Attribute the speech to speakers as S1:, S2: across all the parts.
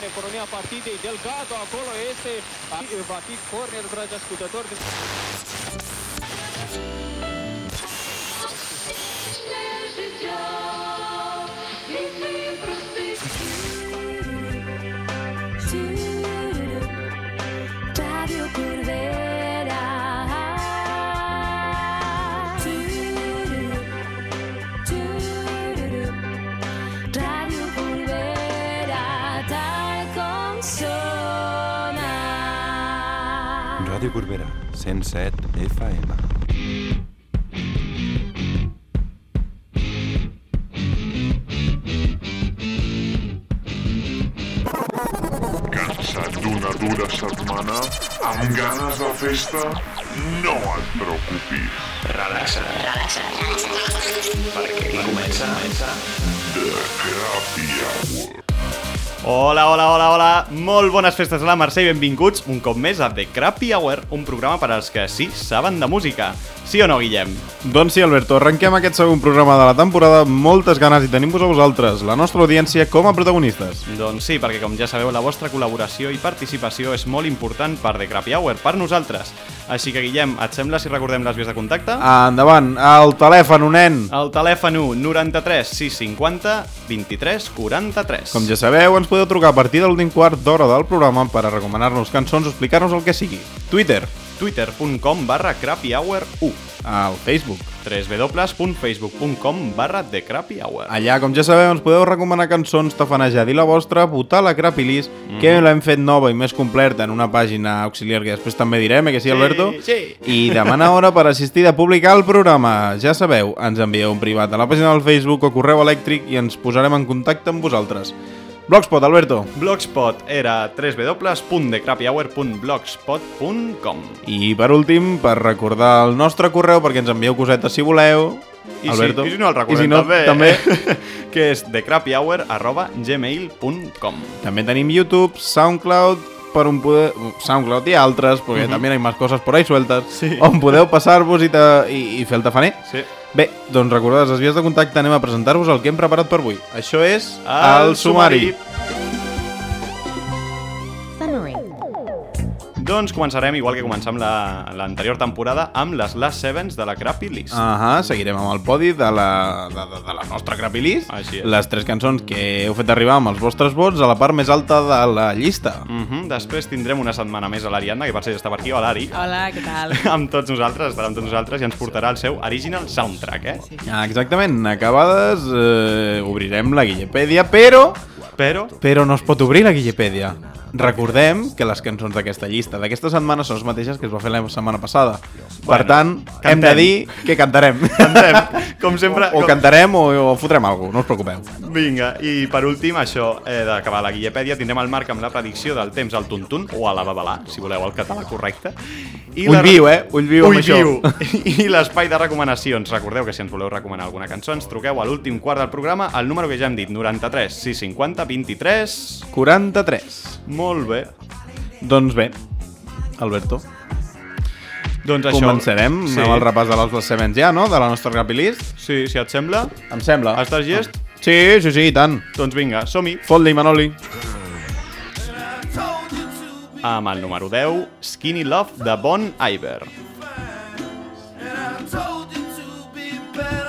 S1: în economia partidei. Delgado acolo este, va fi corner, dragi ascultători.
S2: Ràdio Corbera, 107 FM.
S3: Cansat d'una dura setmana? Amb ganes de festa? No et preocupis.
S4: Relaxa. Relaxa. Perquè aquí comença...
S3: The Happy Hour.
S5: Hola, hola, hola, hola! Molt bones festes a la Mercè i benvinguts un cop més a The Crappy Hour, un programa per als que sí saben de música. Sí o no, Guillem?
S6: Doncs sí, Alberto, arrenquem aquest segon programa de la temporada amb moltes ganes i tenim-vos a vosaltres, la nostra audiència, com a protagonistes.
S5: Doncs sí, perquè com ja sabeu, la vostra col·laboració i participació és molt important per The Crappy Hour, per nosaltres. Així que, Guillem, et sembla si recordem les vies de contacte?
S6: Endavant, el telèfon, nen!
S5: El telèfon 1 93 650 23 43.
S6: Com ja sabeu, ens podeu trucar a partir de l'últim quart d'hora del programa per a recomanar-nos cançons o explicar-nos el que sigui. Twitter,
S5: twitter.com barra crappyhour1
S6: al Facebook.
S5: www.facebook.com barra The Crappy Hour.
S6: Allà, com ja sabeu, ens podeu recomanar cançons, tafanejar, dir la vostra, votar la Crappy List, que l'hem fet nova i més completa en una pàgina auxiliar que després també direm, eh, que sí, Alberto?
S5: sí.
S6: I demanar hora per assistir a publicar el programa. Ja sabeu, ens envieu un privat a la pàgina del Facebook o correu elèctric i ens posarem en contacte amb vosaltres. Blogspot, Alberto.
S5: Blogspot era www.decrappyhour.blogspot.com
S6: I per últim, per recordar el nostre correu, perquè ens envieu cosetes si voleu,
S5: I
S6: Alberto.
S5: si, I si no el recordem
S6: si no,
S5: també,
S6: també.
S5: que és decrappyhour.gmail.com
S6: També tenim YouTube, SoundCloud, per on poder... SoundCloud i altres, perquè uh -huh. també hi ha més coses por ahí sueltes,
S5: Sí.
S6: on podeu passar-vos i, ta- i, i fer el tafaner.
S5: Sí.
S6: Bé, doncs recordades les vies de contacte, anem a presentar-vos el que hem preparat per avui. Això és
S5: El
S6: el sumari.
S7: Summary.
S5: Doncs començarem, igual que començam la- l'anterior temporada, amb les Last Sevens de la Crappy List.
S6: Ahà, seguirem amb el podi de la, de, de, de la nostra Crappy List.
S5: Així és.
S6: Les tres cançons que heu fet arribar amb els vostres vots a la part més alta de la llista.
S5: Mhm, Després tindrem una setmana més a l'Ariadna, que per ser està per aquí, o l'Ari,
S8: Hola, què tal?
S5: amb tots nosaltres, estarà amb tots nosaltres i ens portarà el seu original soundtrack, eh?
S6: Ah, exactament, acabades eh, obrirem la Guillepèdia, però
S5: Però,
S6: però no es pot obrir la Guillepèdia. Recordem que les cançons d'aquesta llista d'aquesta setmana són les mateixes que es va fer la setmana passada. per
S5: Bueno,
S6: tant, hem de
S5: cantem.
S6: dir que cantarem.
S5: cantem, com sempre...
S6: o
S5: com-
S6: cantarem o, o fotrem alguna no us preocupeu.
S5: Vinga, i per últim, això eh, d'acabar la Guillepèdia, tindrem el Marc amb la predicció del temps al tuntun, o a la babalà, si voleu el català correcte. I
S6: Ull viu, eh? Ull viu amb
S5: Ull
S6: això.
S5: viu. I l'espai de recomanacions. Recordeu que si ens voleu recomanar alguna cançó, ens truqueu a l'últim quart del programa, al número que ja hem dit, 93 650 23...
S6: 43.
S5: Molt bé.
S6: Doncs bé, Alberto,
S5: Doncs això...
S6: començarem
S5: sí.
S6: amb el repàs de les Last Sevens ja, no? De la nostra Rapid List.
S5: Sí, si et sembla.
S6: Em sembla.
S5: Estàs llest?
S6: Sí, sí, sí, i tant.
S5: Doncs vinga, som-hi.
S6: Fot-li, Manoli.
S5: Amb el número 10, Skinny Love de Bon Iver.
S9: told you to be balanced,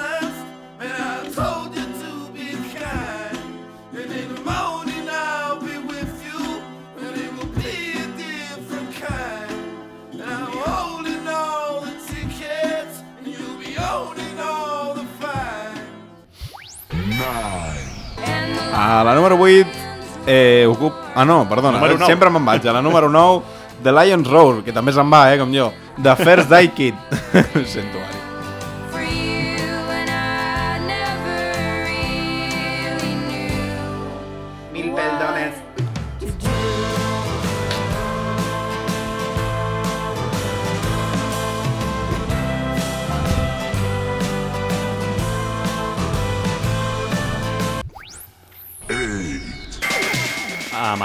S9: A
S6: la número 8, eh, ocup... Ah, no, perdona,
S5: Número
S6: sempre me'n vaig. A la número 9, The Lion's Roar, que també se'n va, eh, com jo. The First Die Kid. Sento,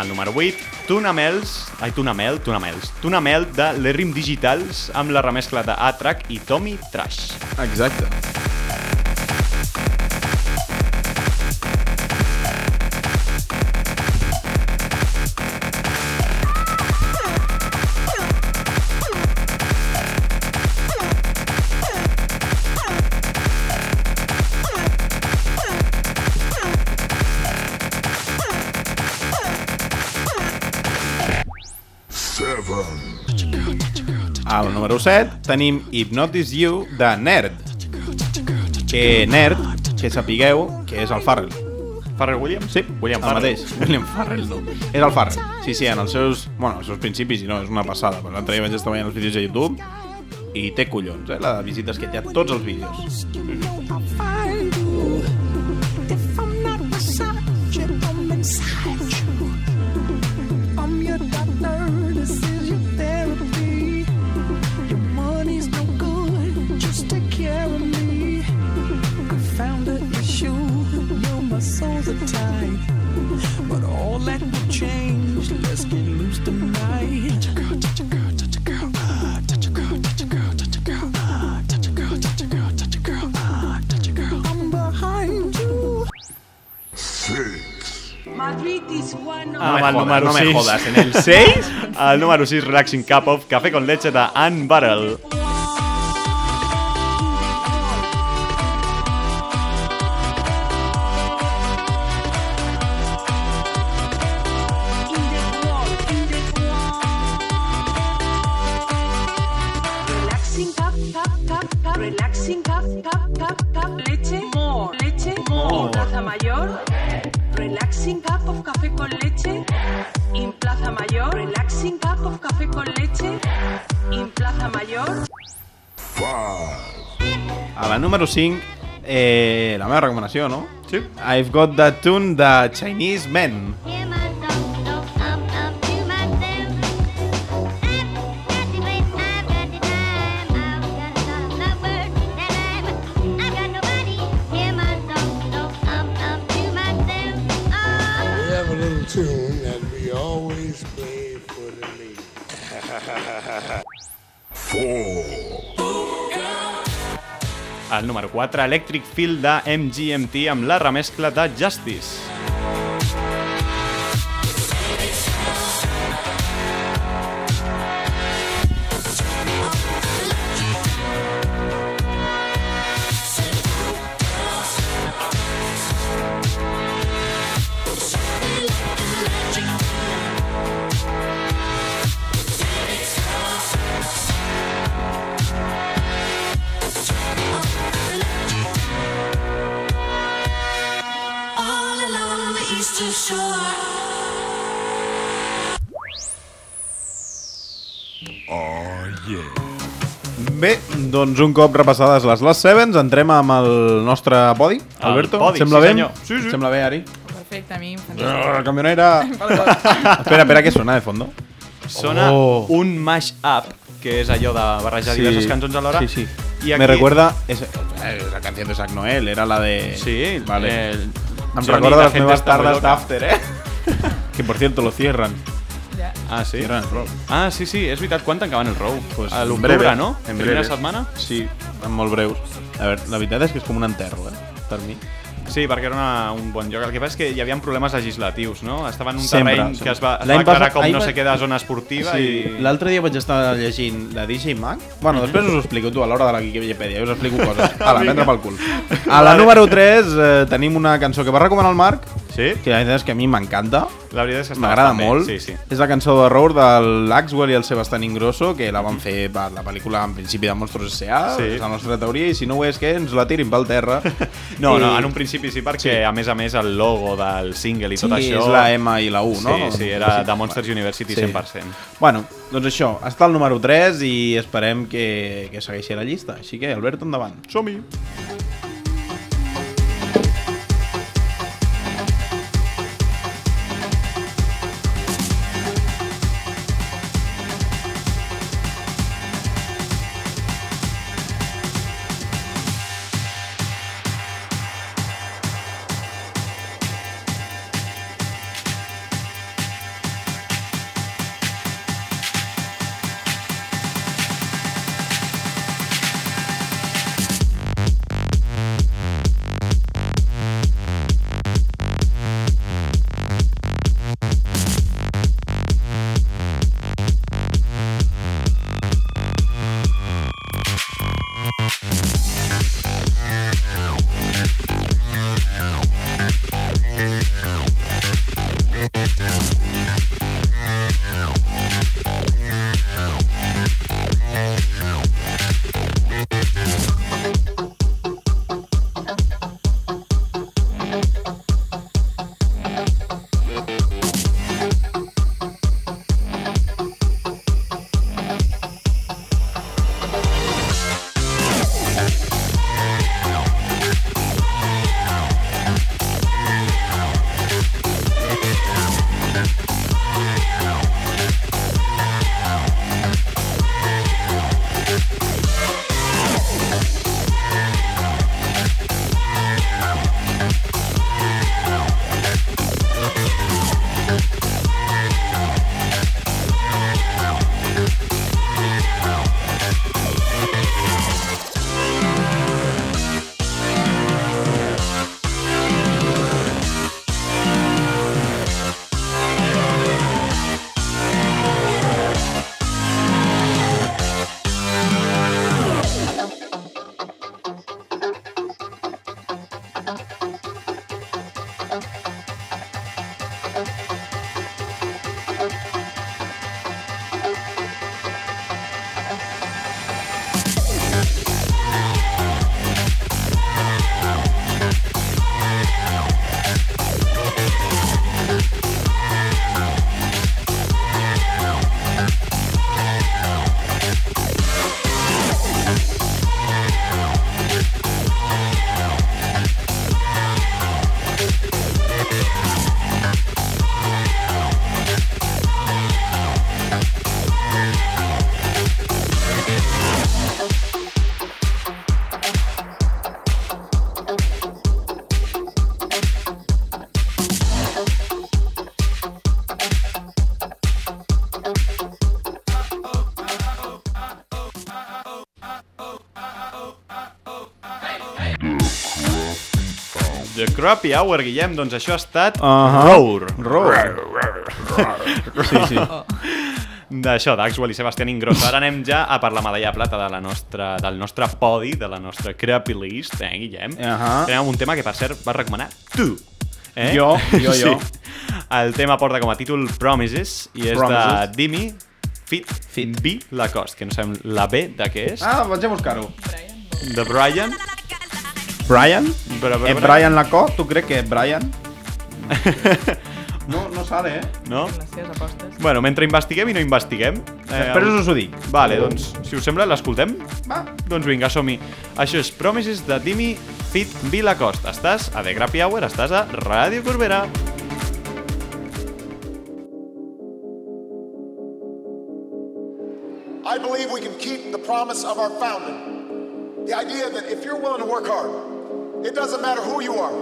S5: el número 8, Tunamels, ai, Tunamel, Tunamels, Tunamel de l'Errim Digitals amb la remescla de A-Track i Tommy Trash.
S6: Exacte. Número 7 tenim Hypnotize You de Nerd. Que Nerd, que sapigueu que és el Farrell.
S5: Farrell Williams?
S6: Sí,
S5: William
S6: el
S5: Farrell.
S6: mateix. William Farrell, no. És el Farrell. Sí, sí, en els seus, bueno, els seus principis, i no, és una passada. L'altre dia vaig estar veient els vídeos de YouTube i té collons, eh, la de visites que té a tots els vídeos.
S9: If
S5: Amb el
S6: jodas,
S5: número
S6: no me
S5: 6.
S6: jodas, en el 6?
S5: El número 6, Relaxing Cup of Café con Leche de Ann Barrel.
S6: 5, eh, la meva recomanació, no?
S5: Sí.
S6: I've Got That Tune de Chinese Men.
S5: 4, Electric Field de MGMT amb la remescla de Justice.
S6: Doncs un cop repassades les Last Sevens, entrem amb el nostre podi.
S5: El
S6: Alberto,
S5: podi,
S6: sembla
S5: sí,
S6: bé?
S5: senyor. Sí, sí.
S6: Sembla bé, Ari?
S10: Perfecte, a mi.
S6: Ah, camionera! espera, espera, què sona de fondo?
S5: Sona
S6: Oh.
S5: un mash-up, que és allò de barrejar diverses cançons alhora.
S6: Sí, sí.
S5: I aquí...
S6: Me recuerda... Es, es la canción de Zack Noel, era la de...
S5: Sí,
S6: Vale.
S5: el-
S6: Em
S5: la
S6: las nuevas tardes de. After, ¿eh? que por cierto lo cierran.
S5: Ah, sí?
S6: Cierran el Row.
S5: Ah, sí, sí, és veritat. Quan tancaven el Row?
S6: Pues
S5: a l'octubre, no?
S6: en
S5: Primera
S6: breve.
S5: setmana?
S6: Sí, en molt breus. A veure, la veritat és que és com un enterro, eh? Per mi.
S5: Sí, perquè era una, un bon lloc. El que passa és que hi havia problemes legislatius, no? Estava en un
S6: Sempre,
S5: terreny
S6: sempre.
S5: que es va, es va
S6: passat-
S5: com no
S6: va-
S5: sé què de zona esportiva
S6: Sí,
S5: i...
S6: l'altre dia vaig estar llegint la DJ Mag. Bueno, després us ho explico tu a l'hora de la Wikipedia, us explico coses. Ala, prendre pel cul. A la número 3 eh, tenim una cançó que va recomanar el Marc,
S5: Sí?
S6: que la veritat és que a mi m'encanta.
S5: La veritat és que
S6: M'agrada
S5: bé,
S6: molt.
S5: Sí, sí.
S6: És la cançó de Roar de l'Axwell i el Sebastián Ingrosso, que la van fer per la pel·lícula en principi de Monstros S.A.,
S5: Sí.
S6: és la nostra teoria, i si no ho és, que ens la tirin pel terra.
S5: No,
S6: I-
S5: no, en un principi sí, perquè
S6: Sí.
S5: a més a més el logo del single i
S6: Sí,
S5: tot això...
S6: és la M i la U, no?
S5: Sí, sí, era de Monsters University
S6: Sí.
S5: 100%.
S6: Bueno, doncs això, està el número 3 i esperem que, que segueixi la llista. Així que, Alberto, endavant.
S5: Som-hi! The Crappy Hour, Guillem, doncs això ha estat
S6: Ahà.
S5: Roar.
S6: Roar. Sí, sí.
S5: D'això, d'Axwell i Sebastián Ingrosso. Ara anem ja a per la medalla de plata de la nostra, del nostre podi, de la nostra Crappy List, eh, Guillem?
S6: Ahà.
S5: Anem amb un tema que, per cert, vas recomanar tu. Eh?
S6: Jo, jo, jo.
S5: Sí. El tema porta com a títol Promises i és
S6: Promises.
S5: de Dimi Fit,
S6: Fit.
S5: B Lacoste, que no sabem la B de què és.
S6: Ah, vaig a buscar-ho.
S5: De Brian.
S6: Brian?
S5: Però, però,
S6: Eh, Brian Lacoste? Tu crec que és Brian? No, no sale, eh?
S5: No?
S10: Les apostes.
S5: Bueno, mentre investiguem i no investiguem...
S6: Després us ho dic.
S5: Vale, doncs, si us sembla, l'escoltem?
S6: Va.
S5: Doncs vinga, som-hi. Això és Promises de Dimi Fit B Lacoste. Estàs a The Crappy Hour, estàs a Ràdio Corbera.
S11: I believe we can keep the promise of our founding. The idea that if you're willing to work hard, it doesn't matter who you are,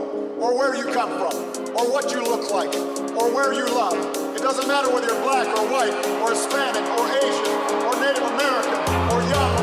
S11: or where you come from, or what you look like, or where you love. It doesn't matter whether you're black or white, or Hispanic, or Asian, or Native American, or young,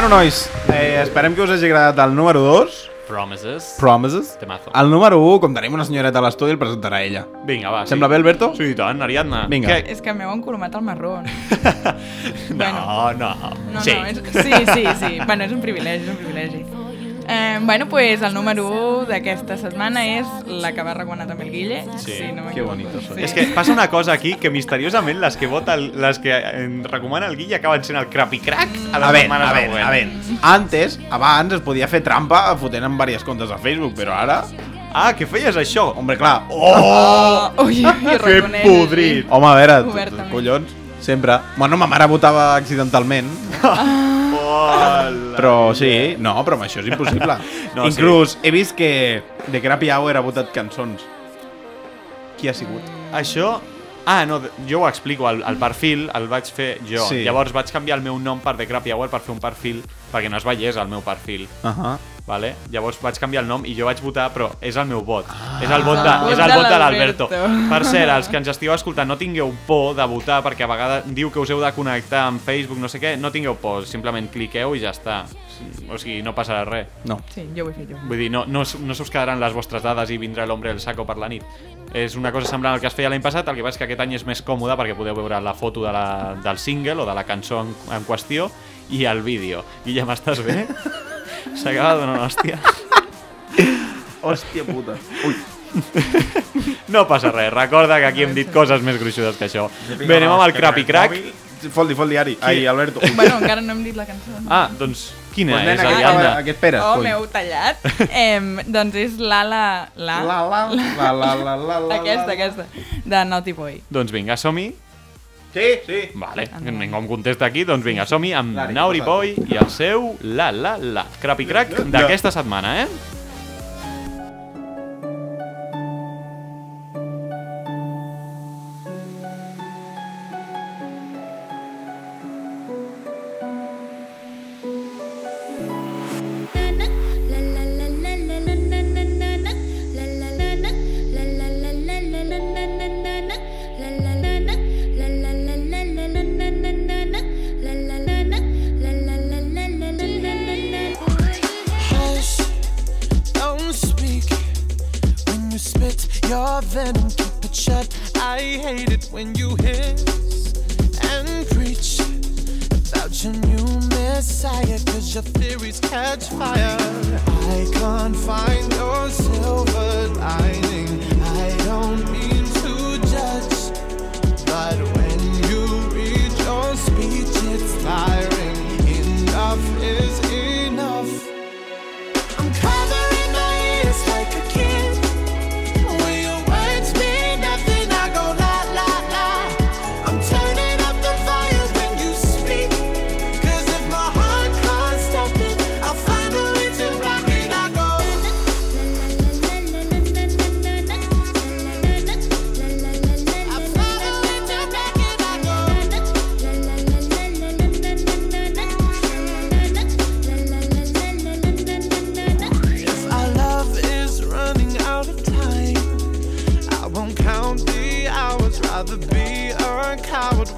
S6: Bueno, nois, eh, esperem que us hagi agradat el número 2,
S5: Promises.
S6: Promises.
S5: Temazo.
S6: El número 1, com tenim una senyoreta a l'estudi, el presentarà ella.
S5: Vinga, va.
S6: Sembla bé, Alberto?
S5: Sí, i tant, Ariadna.
S6: Vinga.
S5: Què?
S10: És que m'heu encolomat el marrón.
S5: No, no.
S10: No,
S5: sí.
S10: no, és, sí, sí, sí. Bueno, és un privilegi, és un privilegi. Eh, bueno, pues el número 1 d'aquesta setmana és la que va recomanar també el Guille.
S5: Sí.
S10: si no
S6: Que bonito soy.
S5: És que passa una cosa aquí, que misteriosament les que vota, el, les que eh, recomana el Guille acaben sent el Crappy Crack a la
S6: A veure,
S5: setmana
S6: a veure,
S5: següent.
S6: a veure. Antes, abans, es podia fer trampa fotent en diverses comptes a Facebook, però ara...
S5: Ah, que feies això?
S6: Hombre, clar.
S10: Oh! Ui, ui,
S5: Que podrit.
S6: Home, a veure, collons, sempre. Bueno, ma mare votava accidentalment,
S5: Hola.
S6: però sí, no, però amb això és impossible.
S5: No,
S6: Inclús he vist que The Crappy Hour ha votat cançons. Qui ha sigut?
S5: Això... Ah, no, jo ho explico, el, el perfil el vaig fer jo.
S6: Sí.
S5: Llavors vaig canviar el meu nom per The Crappy Hour per fer un perfil, perquè no es veiés el meu perfil.
S6: Uh -huh.
S5: Vale? Llavors vaig canviar el nom i jo vaig votar, però és el meu vot. Ah, és el vot de,
S10: el
S5: és el
S10: de
S5: vot de l'Alberto. Per cert, els que ens estigueu escoltant, no tingueu por de votar, perquè a vegades diu que us heu de connectar amb Facebook, no sé què, no tingueu por, simplement cliqueu i ja està. O sigui, no passarà res.
S6: No.
S10: Sí, jo ho he fet jo.
S5: Vull dir, no, no, no se us quedaran les vostres dades i vindrà l'hombre el saco per la nit. És una cosa semblant al que es feia l'any passat, el que passa és que aquest any és més còmode perquè podeu veure la foto de la, del single o de la cançó en, en qüestió i el vídeo. Guillem, estàs bé? S'acaba una hòstia.
S6: Hòstia puta. Ui.
S5: No passa res, recorda que aquí hem dit coses més gruixudes que això. Bé, anem amb el Crappy Crack.
S6: Fot-li, fot-li, Ari. Ai, Alberto.
S10: Bueno, encara no hem dit la cançó.
S5: Ah, doncs, quina
S6: Pues,
S5: és, Ariadna?
S6: Què esperes?
S10: Oh, m'heu tallat. eh, doncs és l'ala... La,
S6: La, la, la, la, la, la, la,
S10: Aquesta, aquesta. De Naughty Boy.
S5: Doncs vinga, som-hi.
S6: Sí, sí.
S5: Vale, ningú em contesta aquí, doncs vinga, som-hi amb
S6: posa't.
S5: Boy i el seu La La La. Crappy Crack d'aquesta setmana, eh?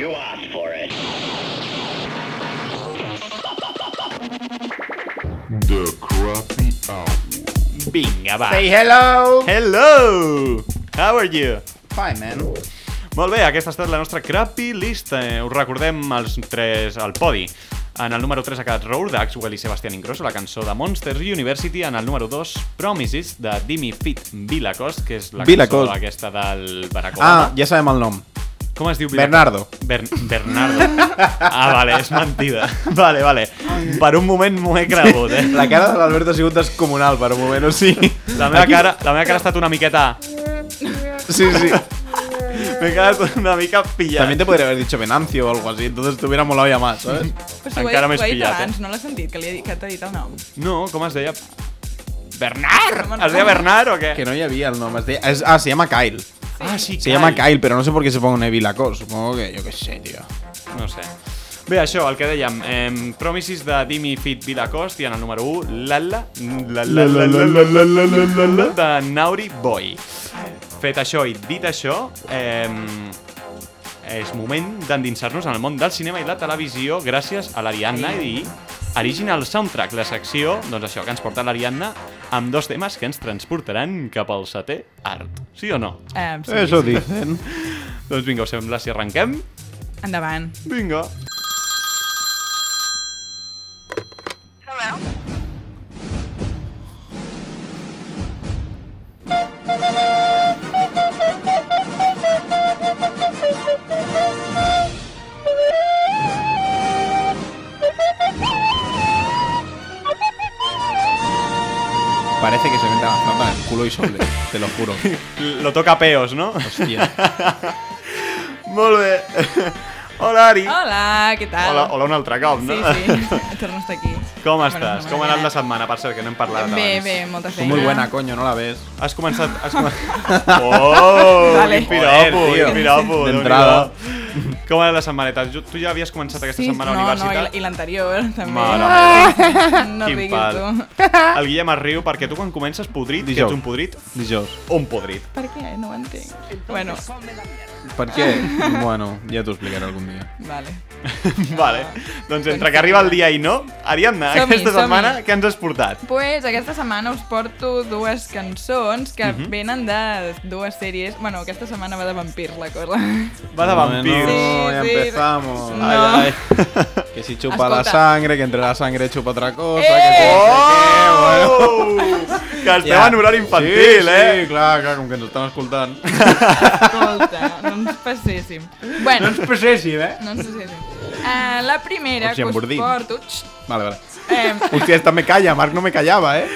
S9: You asked for it. The Crappy Hour.
S5: Vinga, va.
S6: Say hello!
S5: Hello! How are you?
S6: Fine, man.
S5: Molt bé, aquesta ha estat la nostra crappy lista. Eh, us recordem els tres al podi. En el número 3 ha quedat Roar d'Axwell i Sebastián Ingrosso, la cançó de Monsters University. En el número 2, Promises, de Dimi Fit Vilacost, que és la
S6: Vilacost.
S5: cançó aquesta del Barack
S6: ah,
S5: Obama.
S6: Ah, ja sabem el nom.
S5: Com es diu?
S6: Bernardo.
S5: Ber Bernardo. Ah, vale, és mentida. Vale, vale. Per un moment m'ho he cregut, eh?
S6: La cara de l'Albert ha sigut descomunal per un moment, o sigui...
S5: La meva, cara, la meva cara ha estat una miqueta...
S6: Sí, sí.
S5: M'he quedat una mica pillat.
S6: También te podría haber dicho Venancio o algo así, entonces te hubiera molado ya más, ¿sabes?
S10: Però si
S5: Encara més pillat, eh?
S10: abans, no l'has sentit, que, li he dit, que t'ha dit el nom.
S5: No, com es deia? Bernard! Es deia Bernard o què?
S6: Que no hi havia el nom. Es deia, es, ah, se llama Kyle.
S5: Ah, sí,
S6: Se Kyle. llama Kyle, però no sé per què se pone Neville a cor. Supongo que jo què sé, tio.
S5: No sé. Bé, això, el que dèiem, eh, Promises de Dimi Fit Vilacost i en el número 1, Lala, Lala, Lala, Lala, Lala, de Nauri Boy. Fet això i dit això, eh, és moment d'endinsar-nos en el món del cinema i la televisió gràcies a l'Ariadna i Original Soundtrack, la secció, doncs això, que ens porta l'Ariadna amb dos temes que ens transportaran cap al setè art. Sí o no?
S10: Eh, sí,
S6: Eso
S10: sí.
S6: dicen.
S5: Doncs vinga, us sembla si arrenquem?
S10: Endavant.
S5: Vinga.
S6: Parece culo y sole, te lo juro.
S5: Lo toca peos, no?
S6: Hòstia.
S5: Molt bé. Hola, Ari.
S10: Hola, què tal?
S5: Hola, hola un altre cop, no?
S10: Sí, sí, torno a estar aquí.
S5: Com estàs?
S10: no
S5: Com ha anat la setmana? Per cert, que no hem parlat
S10: Bé,
S5: abans.
S10: bé, molta
S6: Fue
S10: feina.
S6: muy buena, coño, no la ves.
S5: Has començat... Has començat... Oh,
S10: Vale.
S5: quin piropo, quin piropo.
S6: D'entrada.
S5: Com ha anat la setmaneta? Tu tu ja havies començat aquesta
S10: Sí,
S5: setmana a
S10: no,
S5: la
S10: no, i
S5: universitat?
S10: la- i l'anterior també.
S5: Mare
S10: meva. No
S5: Quin
S10: riguis
S5: pal.
S10: tu.
S5: El Guillem es riu perquè tu quan comences podrit, que
S6: Dijous.
S5: ets un podrit,
S6: Dijous.
S5: un podrit.
S10: Per què? No ho entenc. Bueno,
S6: Per què? Bueno, ja t'ho explicaré algun dia.
S10: vale.
S5: vale. Doncs entre que arriba el dia i no, Ariadna, aquesta setmana què ens has portat?
S10: Pues aquesta setmana us porto dues cançons que
S5: Mhm.
S10: venen de dues sèries. Bueno, aquesta setmana va de vampirs la cosa.
S5: Va de vampirs.
S6: No,
S10: Sí, sí.
S6: empezamos.
S10: No.
S5: Ay, ay.
S6: Que si chupa la
S10: Escolta.
S6: sangre, que entre la sangre chupa otra cosa,
S10: Eh!
S6: que no
S5: Oh!
S6: bueno.
S5: Que estem en horari infantil,
S6: sí,
S5: eh?
S6: Sí, clar, clar, com que ens estan escoltant.
S10: Escolta, no ens passéssim. Bueno,
S6: ens passéssim, eh?
S10: no ens passéssim. Uh, la primera
S6: O sigui,
S10: que us porto... Xxt,
S6: Vale, vale.
S10: eh,
S6: Hòstia, esta me calla, Marc no me callava, eh?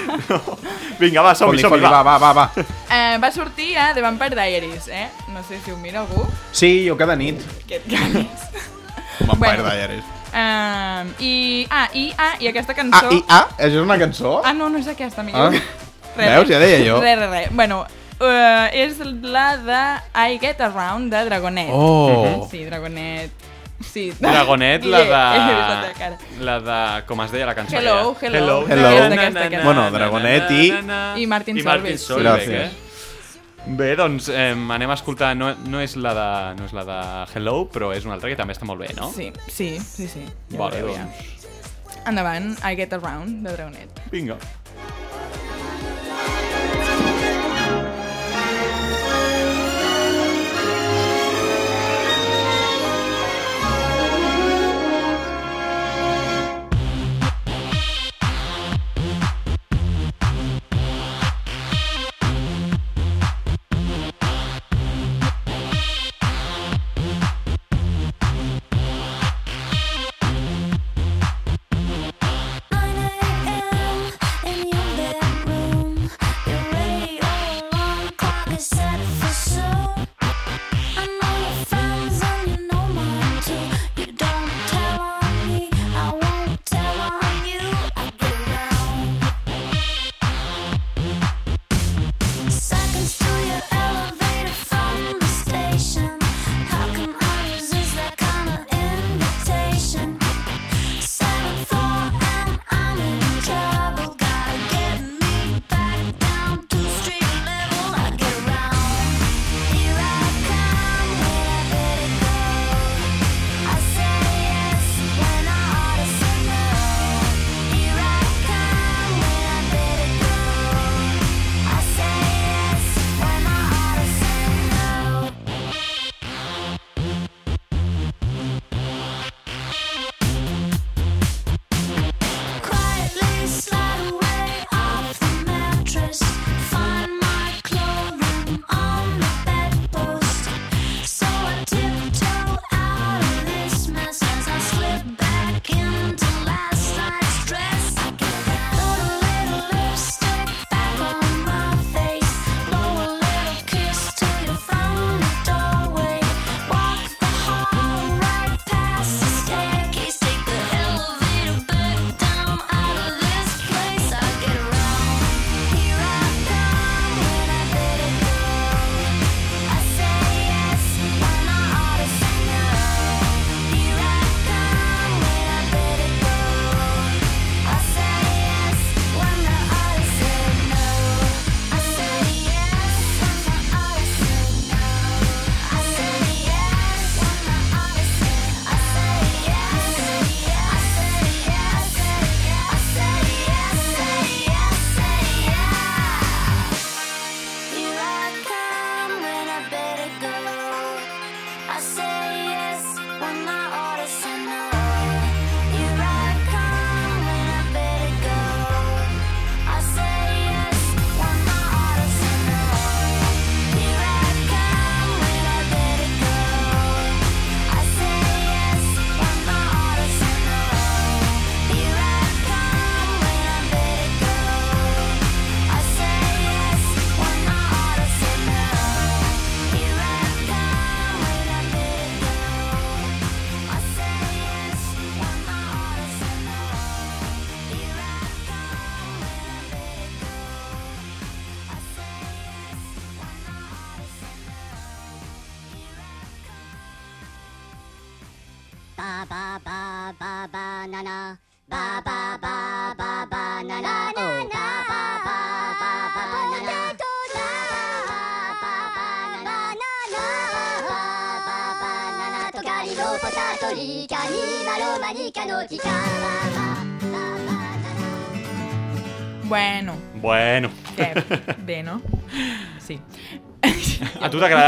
S5: Vinga, va, som-hi,
S6: Foli,
S5: som-hi,
S6: foli, va,
S5: va.
S6: va, va, va.
S10: eh, va sortir a The Vampire Diaries, eh? No sé si ho mira algú.
S6: Sí, jo cada nit.
S10: Aquest ganes.
S6: Vampire
S10: Bueno.
S6: Diaries.
S10: Um, i, ah, i, ah, i aquesta
S6: Ah,
S10: cançó...
S6: i ah, això és una cançó?
S10: Ah, no, no és aquesta, amic.
S6: Ah. Veus, ja deia jo.
S10: Res, res, res. Bueno, uh, és la de I Get Around de Dragonet.
S6: Oh.
S10: Sí, Dragonet. Sí.
S5: Dragonet, la de... La de... Com es deia la cançó?
S10: Hello,
S5: aquella?
S10: hello.
S6: Hello.
S10: Aquesta, aquesta, aquesta.
S6: Bueno, Dragonet i-
S10: I Martin
S5: I Martin
S10: Solveig.
S5: Solveig,
S6: Gràcies.
S5: eh? Bé, doncs eh, anem a escoltar, no, no, és la de, no és la de Hello, però és una altra que també està molt bé, no?
S10: Sí, sí, sí, sí. Ja
S5: Vale,
S10: ja.
S5: doncs,
S10: Endavant, I Get Around de Dragonet.
S5: vinga.
S7: In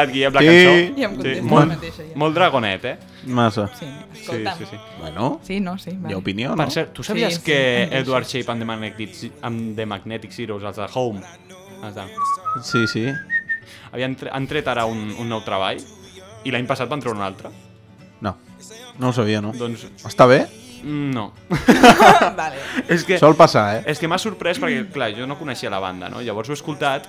S5: Agradat, Guillem, la
S6: Sí.
S5: cançó?
S10: Ja em contesto
S5: molt,
S10: jo mateixa, ja.
S5: molt dragonet, eh?
S6: Massa.
S10: Sí,
S5: Sí,
S10: escolta'm.
S5: sí, sí.
S6: Bueno,
S10: Sí, no, sí.
S6: hi
S10: Vale.
S6: ha opinió, no?
S5: Per cert, tu sabies
S10: Sí, sí,
S5: que
S10: deixes.
S5: Edward Shape and the Magnetic, and the Magnetic Heroes, els de Home, els de,
S6: Sí, sí.
S5: havien tre han tret ara un, un nou treball i l'any passat van treure un altre.
S6: No, no ho sabia, no.
S5: Doncs
S6: Està bé?
S5: mm, no.
S10: vale.
S5: és que,
S6: Sol passar, eh?
S5: és que m'ha sorprès perquè, clar, jo no coneixia la banda, no? Llavors ho he escoltat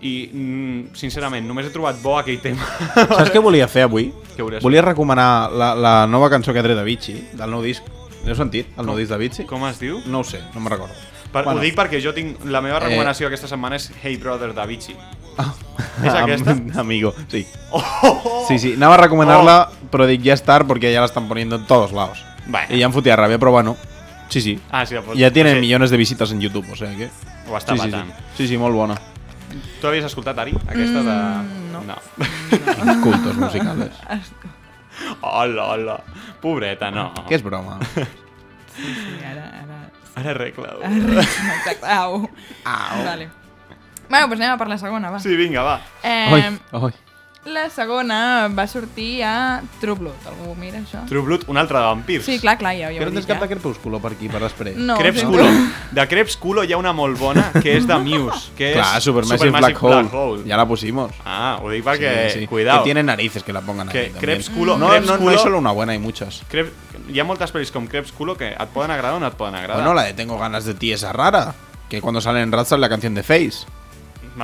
S5: i, mm, sincerament, només he trobat bo aquell tema.
S6: Saps què volia fer avui?
S5: Què volies
S6: Volia recomanar la, la nova cançó que ha tret Avicii, del nou disc. L'heu sentit, el nou disc d'Avicii?
S5: Com es diu?
S6: No ho sé, no me'n recordo.
S5: Per,
S6: Bueno.
S5: Ho dic perquè jo tinc... La meva
S6: Eh.
S5: recomanació aquesta setmana és Hey Brother d'Avicii.
S6: Ah.
S5: És aquesta?
S6: Amigo, sí.
S5: Oh!
S6: Sí, sí, anava a recomenarla, però dic ja és tard porque ya la están poniendo en todos lados.
S5: Bueno.
S6: Y ya em fotia ràbia, però bueno. Sí, sí.
S5: Ah, sí, pues,
S6: ya tienen
S5: sí.
S6: millones de visitas en YouTube, o sea que...
S5: Ho està
S6: sí, sí,
S5: patant.
S6: sí, sí, sí, molt bona.
S5: Tu havies escoltat, Ari? Aquesta de...
S10: Mm, no.
S5: no.
S6: Cultos musicales.
S5: Hola, hola. Pobreta, no.
S6: Que és broma.
S10: Sí, sí, ara... ara...
S5: Ara arregla.
S10: ara exacte. Au.
S6: Au.
S10: Vale. Bueno, doncs anem a per la segona, va.
S5: Sí, vinga, va.
S10: Eh,
S6: Oi, oi.
S10: La segona va sortir a True Blood. Algú mira això?
S5: True Blood, un altre de vampirs.
S10: Sí, clar, clar, ja, ja ho
S6: no
S10: he
S6: tens
S10: dit
S6: cap de
S10: ja.
S6: crepúsculo per aquí, per després?
S10: No,
S5: Crepsculo.
S10: sento.
S5: De Crepsculo hi ha una molt bona que és de Muse, que és
S6: Claro, Supermassive, Black, Hole. Ya la pusimos.
S5: Ah, ho dic perquè,
S6: Sí, sí.
S5: cuidado.
S6: Que tiene narices que la pongan
S5: Que
S6: aquí también.
S5: Crepsculo-
S6: No, no, no hay
S5: Crepsculo-
S6: solo una buena, hay muchas.
S5: Crep... Hi ha moltes pel·lis com Crepsculo que et poden agradar o no et poden agradar.
S6: Bueno, la de Tengo ganas de ti esa rara. Que cuando sale en sale la canción de Face.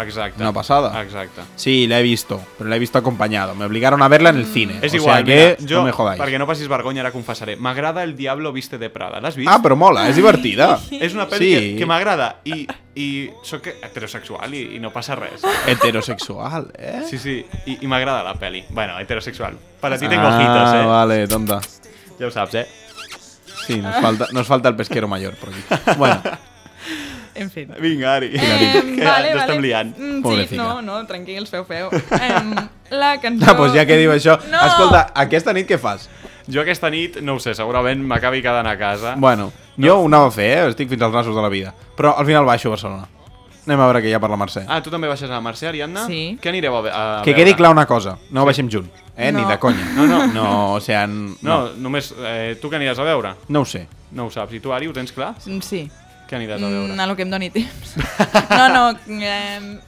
S5: Exacte.
S6: Una pasada.
S5: Exacte.
S6: Sí, la he visto, pero la he visto acompañado. Me obligaron a verla en el cine.
S5: És
S6: o
S5: igual,
S6: sea que
S5: mira, jo,
S6: no me jodáis.
S5: perquè no passis vergonya, ara confessaré. M'agrada El Diablo Viste de Prada. L'has vist?
S6: Ah, però mola, és divertida.
S5: És una pel·li
S6: Sí.
S5: que, que m'agrada i, i sóc heterosexual i, i no passa res.
S6: Heterosexual, eh?
S5: Sí, sí, i, i m'agrada la pel·li. Bueno, heterosexual. Para ti tengo ojitos,
S6: Ah,
S5: eh?
S6: vale, tonta.
S5: Ja ho saps, eh?
S6: Sí, nos falta, nos falta el pesquero mayor por aquí. Bueno,
S10: En fi.
S5: Vinga, Ari.
S10: Eh,
S5: que
S10: vale,
S5: ens
S10: vale.
S5: estem liant.
S10: Mm, sí,
S6: Pobrecita.
S10: no, no, tranquils, feu, feu. Um, la cançó...
S6: ah, pues ja que diu això,
S10: No!
S6: escolta, aquesta nit què fas?
S5: Jo aquesta nit, no ho sé, segurament m'acabi quedant a casa.
S6: Bueno, jo ho anava a fer, eh? estic fins als nassos de la vida. Però al final baixo a Barcelona. Anem a veure què hi ha per la Mercè.
S5: Ah, tu també baixes a la Mercè, Ariadna?
S10: Sí.
S5: Què anireu a, ve- a
S6: que
S5: veure?
S6: quedi clar una cosa, no baixem junts, eh? Ni
S10: No.
S6: de conya.
S5: No, no.
S6: No, o sea, n-
S5: No,
S6: no,
S5: només... Eh, tu què aniràs a veure?
S6: no ho sé.
S5: No ho saps. I tu, Ari, ho tens clar?
S10: Sí.
S5: Què aniràs a veure?
S10: Mm, a lo que em doni temps. No, no, eh,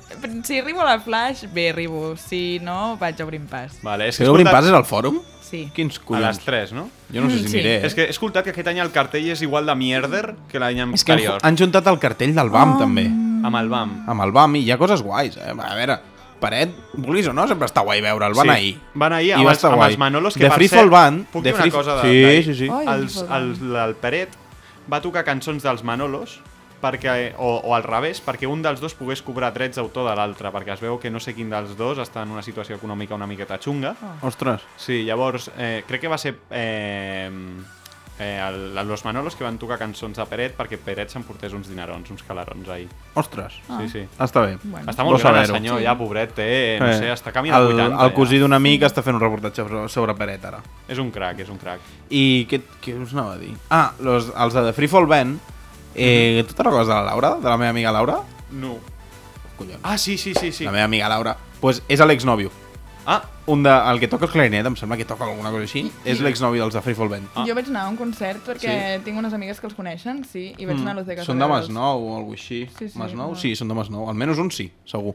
S10: si arribo a la Flash, bé, arribo. Si no, vaig a obrir pas.
S5: Vale, és
S6: Si
S5: que escoltat-
S6: pas és al fòrum?
S10: Sí.
S6: Quins
S5: A
S6: collons?
S5: les 3, no?
S6: Jo no sé si
S10: Mm, sí.
S6: aniré, eh?
S5: És que he escoltat que aquest any el cartell és igual de mierder que l'any
S6: És que han,
S5: anterior.
S6: han juntat el cartell del BAM, també.
S5: Amb el BAM.
S6: Amb el BAM, i hi ha coses guais, eh? A veure, Paret, vulguis o no, sempre està guai veure'l. Van
S5: Sí,
S6: ahir.
S5: Van ahir
S6: I
S5: amb,
S6: va
S5: els, amb els Manolos, que
S6: The
S5: per
S6: Free
S5: cert,
S6: Fall Band,
S5: puc dir una
S6: Free-
S5: cosa de,
S6: Sí, sí, sí.
S10: Ai, The
S5: Els,
S10: Fall
S5: els, el Peret va tocar cançons dels Manolos perquè, o, o al revés, perquè un dels dos pogués cobrar drets d'autor de l'altre, perquè es veu que no sé quin dels dos està en una situació econòmica una miqueta xunga.
S6: Ostres.
S5: Sí, llavors, eh, crec que va ser eh, eh, el, los Manolos que van tocar cançons de Peret perquè Peret s'emportés uns dinerons, uns calarons ahir.
S6: Ostres.
S5: Sí, sí.
S6: Està bé.
S10: Bueno.
S5: Està molt
S6: Bo
S5: gran el senyor,
S10: Sí.
S5: ja, pobret, té, no
S6: Eh,
S5: sé, està camí de
S6: el,
S5: 80.
S6: el cosí
S5: ja.
S6: d'un amic està fent un reportatge sobre, Peret ara.
S5: És un crac, és un crac.
S6: I què, què us anava a dir? Ah, los, els de The Free Fall Band. Eh, Tu te'n recordes de la Laura? De la meva amiga Laura?
S5: No.
S6: Collons.
S5: Ah, sí, sí, sí, sí.
S6: La meva amiga Laura. Pues és l'exnòvio.
S5: Ah,
S6: Un de, el que toca el clarinet, em sembla que toca alguna cosa així, és l'exnòvio dels de Free Fall Band.
S5: Ah.
S10: Jo vaig anar a un concert perquè tinc unes amigues que els coneixen, sí, i vaig anar a l'Oceca.
S6: Mm. Són de Masnou o alguna així.
S10: Sí, sí,
S6: Masnou?
S10: molt.
S6: Sí, són de Masnou. Almenys un sí, segur.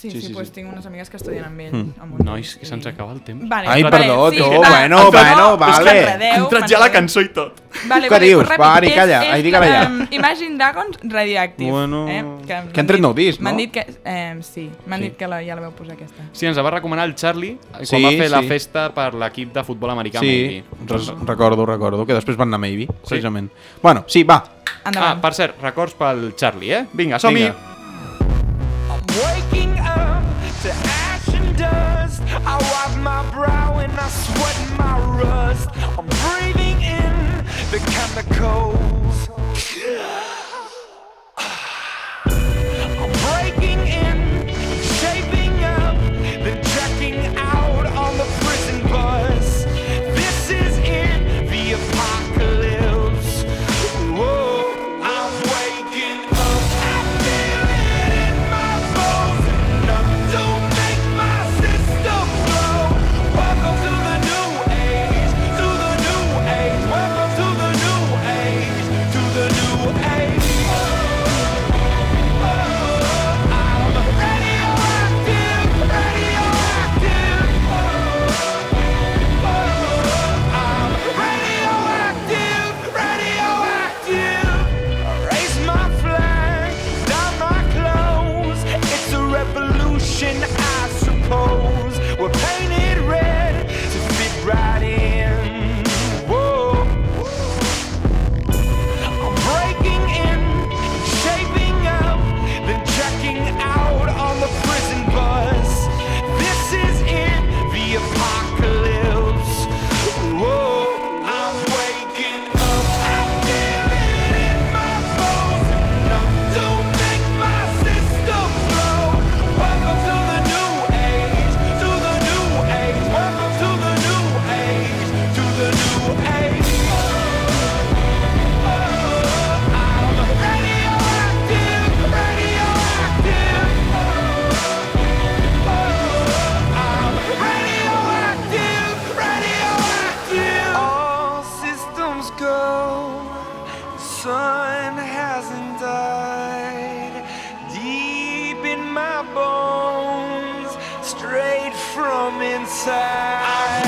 S10: Sí,
S6: Sí,
S10: sí,
S6: sí,
S10: pues
S6: sí.
S10: tinc unes amigues que estudien amb ell.
S6: Mm.
S10: a Montjuïc,
S5: nois, que se'ns acaba el temps.
S10: Vale,
S6: Ai,
S10: vale,
S6: perdó,
S10: sí,
S6: tu,
S10: va,
S6: bueno,
S10: no,
S6: bueno,
S10: és que
S6: vale.
S10: enredeu,
S5: Ha entrat ja la cançó i tot.
S10: Vale,
S6: Què
S10: vale,
S6: dius?
S10: ràpid,
S6: Va, Ari, calla,
S10: és
S6: Ari, digue-la ja.
S10: um, Imagine Dragons Radioactive.
S6: Bueno,
S10: eh?
S6: que han
S10: m'han
S6: tret nou disc,
S10: M'han
S6: no?
S10: dit que... Eh, sí, m'han
S6: Sí.
S10: dit que la, ja la veu posar aquesta.
S5: Sí, ens la va recomanar el Charlie quan
S6: Sí,
S5: va fer la
S6: sí.
S5: festa per l'equip de futbol americà
S6: Sí,
S5: Maybe.
S6: res, recordo, recordo, que després van anar a Maybe, precisament. Bueno, sí, va.
S5: Ah,
S10: Endavant.
S5: per cert, records pel Charlie, eh? Vinga, som-hi!
S6: Vinga.
S9: I wipe my brow and I sweat my rust. I'm breathing in the chemicals. Inside.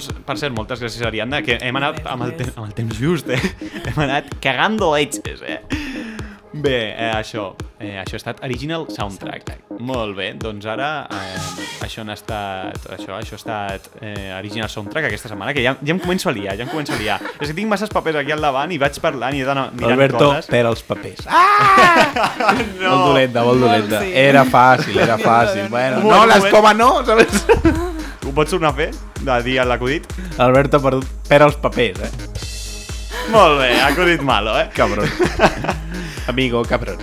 S5: Doncs, per cert, moltes gràcies, Ariadna, que hem anat amb el, te amb el temps just, eh? Hem anat cagando leches, eh? Bé, eh, això, eh, això ha estat Original Soundtrack. Molt bé, doncs ara eh, això han estat, això, això ha estat eh, Original Soundtrack aquesta setmana, que ja, ja em començo a liar, ja em començo a liar. És que tinc masses papers aquí al davant i vaig parlant i he d'anar mirant
S6: Alberto,
S5: coses.
S6: per als papers. Ah!
S5: no.
S6: Molt dolenta, molt dolenta. Era fàcil, era fàcil. Bueno, no, l'escoma no, ¿sabes?
S5: Pots tornar a fer? De dir l'acudit?
S6: Alberto ha perdut per als papers, eh?
S5: Molt bé, acudit malo, eh?
S6: Cabrón. Amigo, cabrón.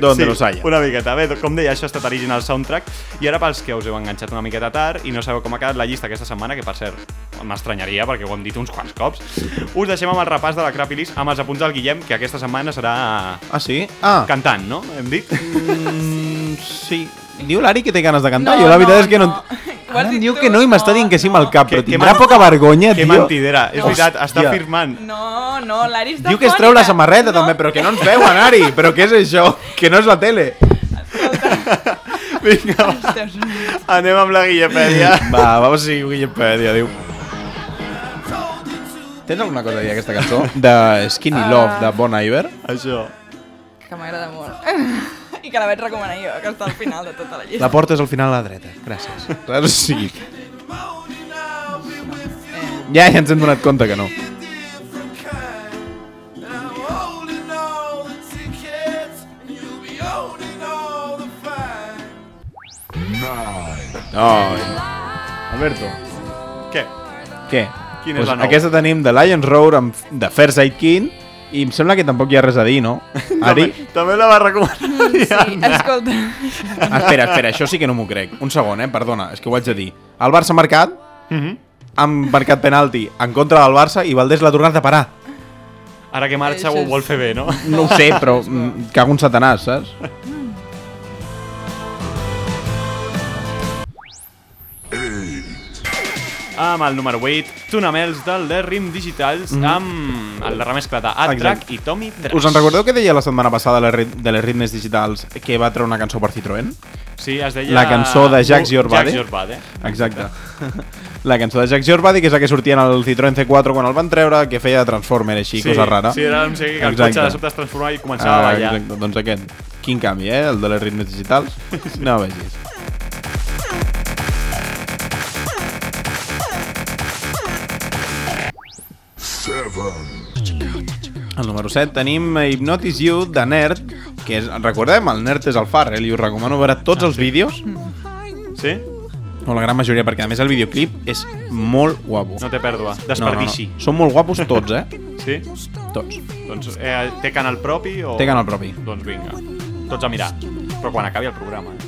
S6: Donde los haya.
S5: Una miqueta. Bé, com deia, això ha estat Original Soundtrack. I ara pels que us heu enganxat una miqueta tard i no sabeu com ha quedat la llista aquesta setmana, que per cert, m'estranyaria perquè ho hem dit uns quants cops, us deixem amb el repàs de la Crappy List amb els apunts del Guillem, que aquesta setmana serà...
S6: Ah, sí? Ah.
S5: Cantant, no? Hem dit?
S6: Mm, sí. Diu l'Ari que té ganes de cantar.
S5: No,
S6: jo la veritat
S5: no,
S6: és que no...
S5: no.
S6: Ara em diu que no i m'està dient que sí amb el cap, però
S5: que
S6: tindrà poca vergonya,
S5: Que
S6: tio.
S5: mentidera. És veritat, està firmant.
S10: No, no, l'Ari està
S6: Diu que es treu la samarreta també, però que no ens veuen, Ari. Però què és això? Que no és la tele.
S5: Vinga, va. Anem amb la Guillepèdia.
S6: Va, vamos a seguir Wikipedia, diu. Tens alguna cosa a dir aquesta cançó? De Skinny
S10: Ah.
S6: Love, de Bon Iver?
S5: Això.
S10: Que m'agrada molt. I que la vaig recomanar jo, que està al final de tota la llista.
S6: La portes al final a la dreta. Gràcies. Res o sigui. Ja, ja ens hem donat compte que no. Ai. Alberto.
S5: Què?
S6: Què?
S5: Quina és
S6: Pues
S5: la nova?
S6: aquesta tenim de Lions Roar amb de First Aid King I em sembla que tampoc hi ha res a dir, no? Ari?
S5: També, també la va recomanar.
S10: Sí, escolta.
S6: Ah, espera, espera, això sí que no m'ho crec. Un segon, eh? Perdona, és que ho haig de dir. El Barça ha marcat,
S5: Mhm.
S6: han marcat penalti en contra del Barça i Valdés l'ha tornat a parar.
S5: Ara que marxa ho vol fer bé, no?
S6: No ho sé, però mm, cago en satanàs, saps?
S5: Amb el número 8, Tunamels del The Rim Digitals
S6: Mhm.
S5: amb el remescla de Ad Track i Tommy Trash.
S6: Us en recordeu que deia la setmana passada de les rit- de les ritmes digitals que va treure una cançó per Citroën?
S5: Sí, es deia...
S6: La cançó de Jacques Jorbade.
S5: Jacques Jorbade.
S6: Exacte. La cançó de Jacques Jorbade, que és la que sortia en el Citroën C4 quan el van treure, que feia de Transformer així,
S5: Sí,
S6: cosa rara.
S5: sí, era, no sé, que el cotxe de sobte es transformava i començava a ballar.
S6: Exacte, doncs aquest. Quin canvi, eh? El de les ritmes digitals. No vegis. Al número 7 tenim Hypnotize You de Nerd, que és, recordem, el Nerd és el Farrell i us recomano veure tots els vídeos,
S5: Sí?
S6: o la gran majoria, perquè a més el videoclip és molt guapo.
S5: No té pèrdua. Desperdici.
S6: No, no, no. Són molt guapos tots, eh?
S5: Sí?
S6: Tots.
S5: Doncs eh, té canal propi o...
S6: Té canal propi.
S5: Doncs vinga. Tots a mirar. Però quan acabi el programa. Eh?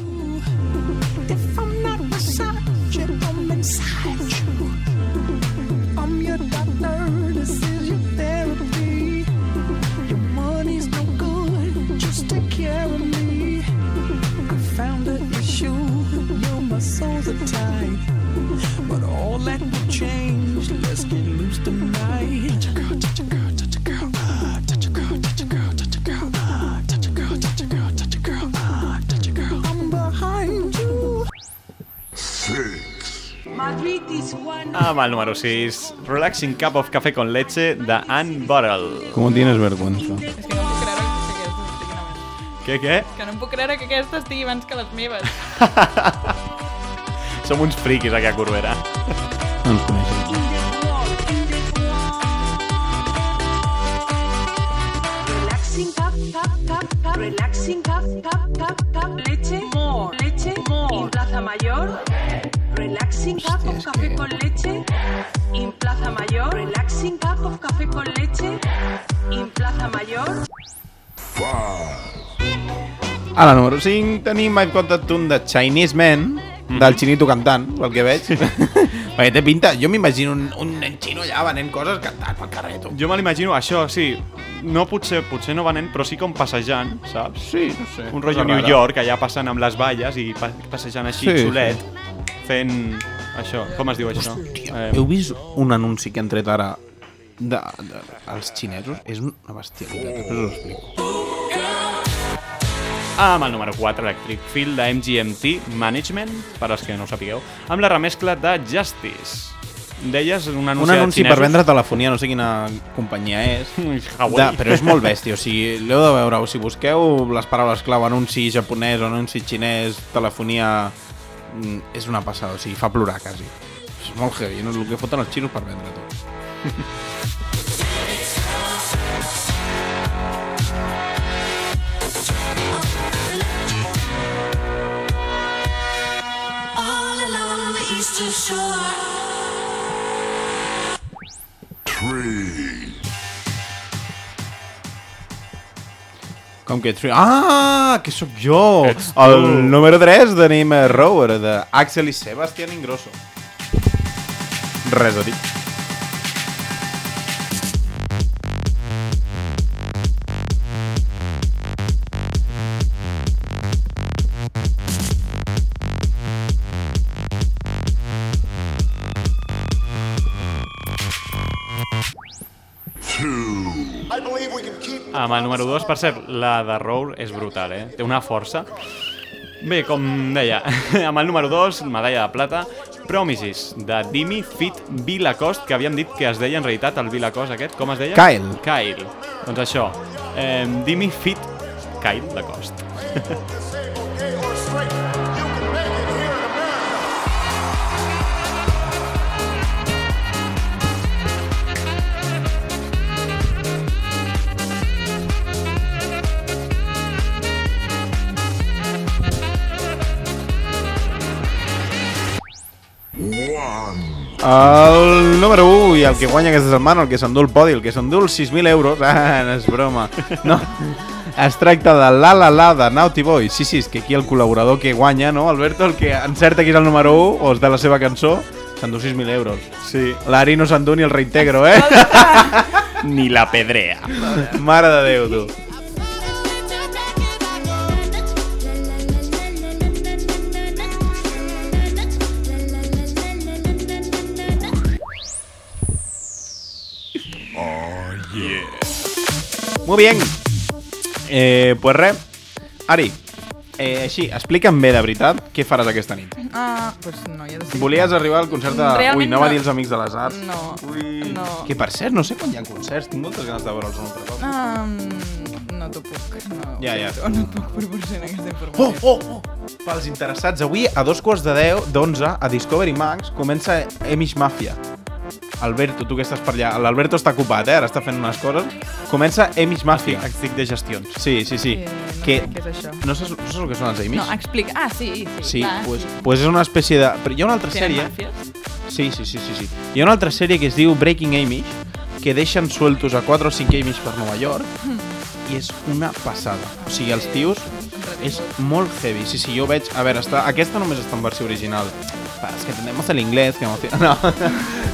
S9: That will change, let's get loose tonight. Touch a girl, touch a girl, touch a girl, ah, touch a girl, touch a girl, touch a girl, ah, touch a girl, touch a girl, touch a girl, ah, touch a girl. I'm behind you.
S8: Madrid is one.
S5: Amb el número 6, Relaxing Cup of Café con Leche de Anne Bottle.
S6: Com tienes vergüenza?
S5: Què, què?
S10: Que no em puc creure que aquesta estigui abans que les meves.
S5: Som uns friquis aquí a Corbera.
S6: No ens coneixem.
S8: Relaxing cup, cup, cup, cup. Relaxing cup, cup, cup, cup. Leche, more. Leche, more. En Plaza Mayor. Relaxing cup of café con leche. En Plaza Mayor. Relaxing cup of café con leche. En Plaza Mayor.
S6: A la número 5 tenim I've Got That Tune de Chinese Man, del xinito cantant, pel que veig. Perquè té pinta, jo m'imagino un, un nen xino allà venent coses cantant pel carrer, tu.
S5: Jo me l'imagino, això, sí. No potser, potser no venent, però sí com passejant, saps?
S6: Sí, no sé.
S5: Un rotllo
S6: cosa
S5: New
S6: rara.
S5: York, allà passant amb les valles i pa passejant així,
S6: Sí,
S5: xulet, fent... Això, com es diu això? Eh,
S6: Heu vist un anunci que han tret ara de, de, els xinesos? És una bestialitat, després us ho explico.
S5: Amb el número 4, Electric Field de MGMT Management, per als que no ho sapigueu, amb la remescla de Justice. Deies un anunci,
S6: Un anunci
S5: de
S6: per vendre telefonia, no sé quina companyia és. De, però és molt bèstia, o sigui, l'heu de veure, o si busqueu les paraules clau, anunci japonès, anunci xinès, telefonia... mm, És una passada, o sigui, fa plorar quasi. És molt heavy, no? el que foten els xinos per vendre tot. Com que... Tri- Ah, que sóc jo!
S5: Ets tu.
S6: El número 3 tenim Rower, de Axel i Sebastián Ingrosso. Res a dir.
S5: Amb el número 2, per cert, la de Rour és brutal, eh? Té una força. Bé, com deia, amb el número 2, medalla de plata, Promises, de Dimi Fit Vilacost, que havíem dit que es deia en realitat el Vilacost aquest, com es deia?
S6: Kyle.
S5: Kyle. Doncs això, eh, Dimi Fit Kyle Lacoste.
S6: El número 1 i el que guanya aquesta setmana, el que s'endú el podi, el que s'endú els 6.000 euros, ah, no és broma. No, es tracta de La La La de Naughty Boy. Sí, sí, és que aquí el col·laborador que guanya, no? Alberto, el que encerta qui és el número 1 o és de la seva cançó, s'endú 6.000 euros.
S5: Sí.
S6: L'Ari no s'endú ni el reintegro, eh?
S5: Ni la pedrea.
S6: Mare de Déu, tu. Muy bien. Eh, pues res. Ari, eh, així, explica'm bé de veritat què faràs aquesta nit.
S10: Ah, pues no, ja decidim.
S6: Volies arribar al concert de...
S10: Realment
S6: Ui,
S10: no.
S6: a dir els Amics de les Arts.
S10: No,
S6: Ui.
S10: no.
S6: Que per cert, no sé quan hi ha concerts, tinc moltes ganes de veure'ls un altre cop.
S10: Um, no t'ho puc. No,
S6: Ja, ja.
S10: No, no et puc proporcionar aquesta informació.
S6: Oh, oh, oh! Pels interessats, avui a dos quarts de 10, d'11, a Discovery Max, comença Emish Mafia. Alberto, tu que estàs per allà. L'Alberto està ocupat, eh? Ara està fent unes coses. Comença Emish Mafia.
S5: Estic de gestions.
S6: Sí, sí, sí.
S10: Eh, no
S6: que...
S10: sé què és això.
S6: No saps, no saps el que són els Amish?
S10: No, explica. Ah, sí, sí.
S6: Sí,
S10: clar,
S6: pues,
S10: sí.
S6: pues és una espècie de... Però hi ha una altra
S10: Tenen
S6: sèrie...
S10: màfies?
S6: Sí, sí, sí, sí, sí. Hi ha una altra sèrie que es diu Breaking Amish, que deixen sueltos a 4 o 5 Amish per Nova York, i és una passada. O sigui, els tios és molt heavy. Sí, sí, jo veig... A veure, està... aquesta només està en versió original. És que tenemos el inglés, que emocio- No,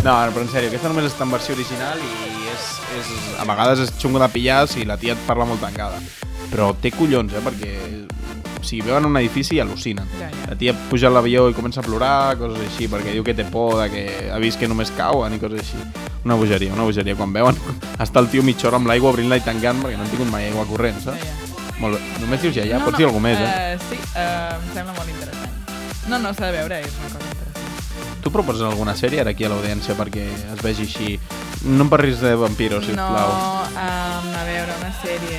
S6: no, però en sèrio, aquesta només està en versió original i és, és, a vegades és xungo de pillar si la tia et parla molt tancada. Però té collons, eh, perquè si veuen un edifici i al·lucinen.
S10: Ja, ja.
S6: La tia puja a l'avió i comença a plorar, coses així, perquè diu que té por, de que ha vist que només cauen i coses així. Una bogeria, una bogeria. Quan veuen, està el tio mitja hora amb l'aigua obrint-la i tancant perquè no han tingut mai aigua corrent, saps?
S10: Ja,
S6: Molt bé. Només dius ja, ja,
S10: No,
S6: pots dir alguna més, eh?
S10: eh? sí, uh, em sembla molt interessant. No, no, s'ha de veure, és una cosa.
S6: Tu proposes alguna sèrie ara aquí a l'audiència perquè es vegi així... No em parlis de vampiros,
S10: no,
S6: sisplau.
S10: um, a veure, una sèrie...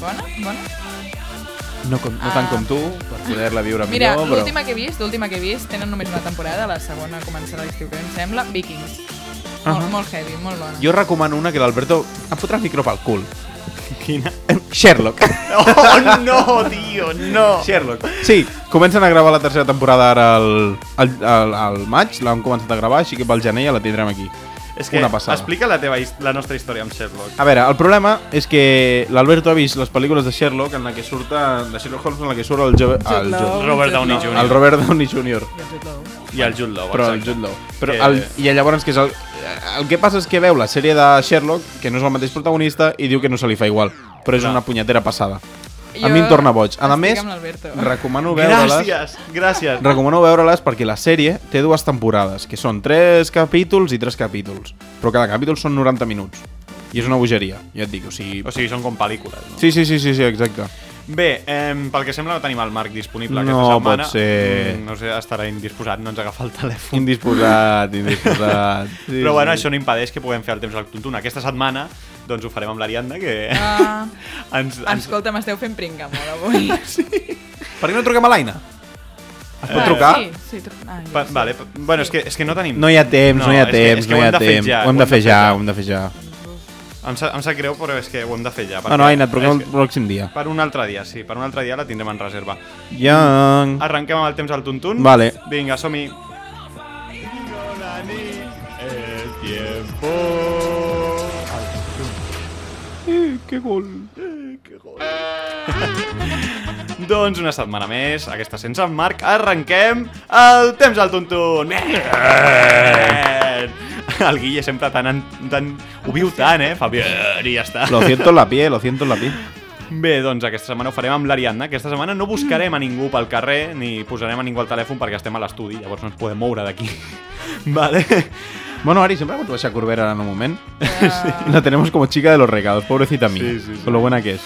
S10: Bona? Bona?
S6: No, com, no tant
S10: Ah.
S6: com tu, per poder-la viure
S10: Mira,
S6: millor, però...
S10: l'última que he vist, l'última que he vist, tenen només una temporada, la segona començarà l'estiu, que em sembla, Vikings.
S6: Ahà.
S10: Molt, molt heavy, molt bona.
S6: Jo recomano una que l'Alberto em fotrà el micro pel cul.
S5: Quina?
S6: Sherlock.
S5: Oh, no, tio, no.
S6: Sherlock. Sí, comencen a gravar la tercera temporada ara al, al, al, al maig, l'han començat a gravar, així que pel gener ja la tindrem aquí.
S5: És que
S6: Una passada.
S5: explica la teva la nostra història amb Sherlock.
S6: A veure, el problema és que l'Alberto ha vist les pel·lícules de Sherlock en la que surt de Sherlock Holmes en la que surt el, jo, el, jo,
S5: Robert Downey Jr.
S6: El Robert Downey Jr.
S5: I el Jude Law,
S6: Però el. Jude Law. Però
S5: Que-
S6: el, I llavors que és el, el que passa és que veu la sèrie de Sherlock, que no és el mateix protagonista, i diu que no se li fa igual. Però és
S5: Clar.
S6: una punyetera passada.
S10: Jo
S6: A mi em torna boig. A
S10: estic
S6: més, recomano veure-les
S5: Gràcies, gràcies.
S6: recomano veure-les perquè la sèrie té dues temporades, que són tres capítols i tres capítols. Però cada capítol són 90 minuts. I és una bogeria, ja et dic. O sigui...
S5: O sigui, són com pel·lícules, no?
S6: Sí, sí, sí, sí, sí exacte.
S5: Bé, eh, pel que sembla no tenim el Marc disponible
S6: No
S5: aquesta setmana.
S6: pot ser.
S5: Mm, no sé, estarà indisposat, no ens agafa el telèfon.
S6: Indisposat, indisposat. Sí,
S5: Però bueno,
S6: sí.
S5: això no impedeix que puguem fer el temps al tuntun. Aquesta setmana doncs ho farem amb l'Ariadna, que
S10: Ah,
S5: ens, ens...
S10: escolta, m'esteu fent pringa molt avui.
S6: Per què no truquem a l'Aina? Es pot
S5: Eh,
S6: trucar?
S10: Sí, sí. tru- Ah, ja
S5: Pa,
S10: sé.
S5: vale, pa- bueno, és que, és que no tenim...
S6: No hi ha temps, no, hi ha
S5: és que-
S6: temps,
S5: és que
S6: no hi ha temps.
S5: ja,
S6: ho hem de fer ja, ho hem de fer ja.
S5: Em, em sap greu, però és que ho hem de fer ja.
S6: No, no, Aina, et truquem el pròxim dia.
S5: Per un altre dia, sí. Per un altre dia la tindrem en reserva.
S6: Yang.
S5: Arrenquem amb el temps al tuntun.
S6: Vale.
S5: Vinga, som-hi. El tiempo...
S6: Eh, que gol.
S5: Doncs una setmana més, aquesta sense en Marc, arrenquem el temps al tuntun. El Guille sempre tan, tan... Ho viu tant, eh? Fa bien i ja està.
S6: Lo siento en la piel, lo siento en la piel.
S5: Bé, doncs aquesta setmana ho farem amb l'Ariadna. Aquesta setmana no buscarem a ningú pel carrer ni posarem a ningú al telèfon perquè estem a l'estudi, llavors no ens podem moure d'aquí. vale.
S6: Bueno, Ari, siempre cuando vas a Corbera en un moment. Sí. La tenemos como chica de los recados, pobrecita mía.
S5: Sí, sí, sí.
S6: Con lo buena que es.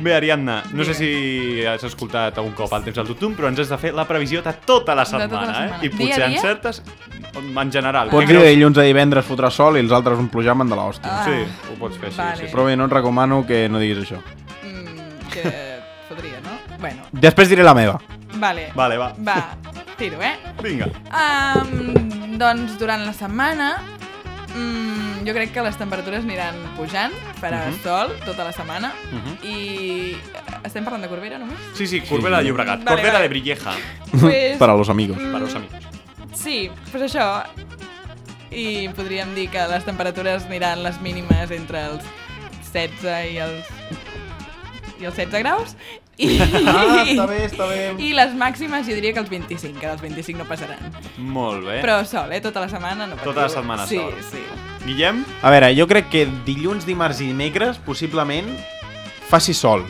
S5: Bé, Ariadna, no sé si has escoltat algun cop el temps al tutum, però ens has de fer la previsió de tota la
S10: De tota la
S5: setmana,
S10: setmana.
S5: eh? I
S10: Dia a
S5: potser
S10: dia?
S5: encertes en general.
S6: Pots
S5: Què
S6: dir de dilluns a divendres fotrà sol i els altres un plujamen de l'hòstia.
S10: Ah,
S5: Sí, ho pots fer, sí,
S10: vale.
S5: sí. sí.
S6: Però bé, no et recomano que no diguis això.
S10: Mm, que podria, no? Bueno,
S6: Després diré la meva.
S10: vale.
S5: Vale, va.
S10: Va, tiro, eh?
S5: Vinga.
S10: Um, doncs durant la setmana mm, jo crec que les temperatures aniran pujant, farà
S5: Mhm.
S10: sol tota la setmana
S5: Mhm.
S10: i eh, estem parlant de Corbera només?
S5: Sí, sí, Corbera de Llobregat.
S10: Vale,
S5: Corbera
S10: vale.
S5: de Brilleja.
S10: Pues,
S6: Para los amigos.
S5: Per als amics.
S10: Sí, pues això, i podríem dir que les temperatures aniran les mínimes entre els 16 i els, i els 16 graus. I,
S6: Ah, està bé, està bé.
S10: I les màximes jo diria que els 25, que dels 25 no passaran.
S5: Molt bé.
S10: Però sol, eh? Tota la setmana no
S5: Tota la setmana
S10: sí,
S5: sol.
S10: Sí,
S5: Guillem?
S6: A veure, jo crec que dilluns, dimarts i dimecres possiblement faci sol.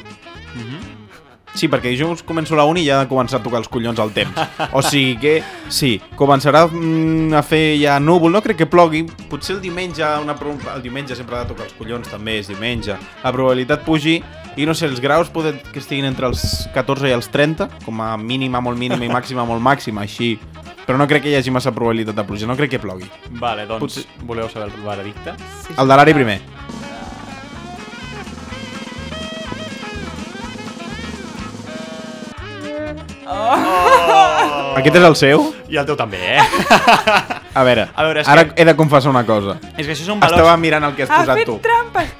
S6: Sí, perquè dijous començo a la uni i ja ha de començar a tocar els collons al temps. O sigui que, sí, començarà mm, a fer ja núvol, no crec que plogui. Potser el diumenge, una, el diumenge sempre ha de tocar els collons, també és diumenge. La probabilitat pugi i no sé, els graus poden que estiguin entre els 14 i els 30, com a mínima molt mínima i màxima molt màxima, així. Però no crec que hi hagi massa probabilitat de pluja, no crec que plogui.
S5: Vale, doncs
S6: Potser-
S5: voleu saber el veredicte?
S6: El de l'Ari primer.
S10: Oh!
S6: Aquest és el seu?
S5: I el teu també, eh?
S6: A veure,
S5: A veure, és
S6: ara
S5: que-
S6: he de confessar una cosa.
S5: És que això són valors...
S6: Estava mirant el que has
S10: Ha
S6: posat
S10: fet
S6: tu.
S10: trampes!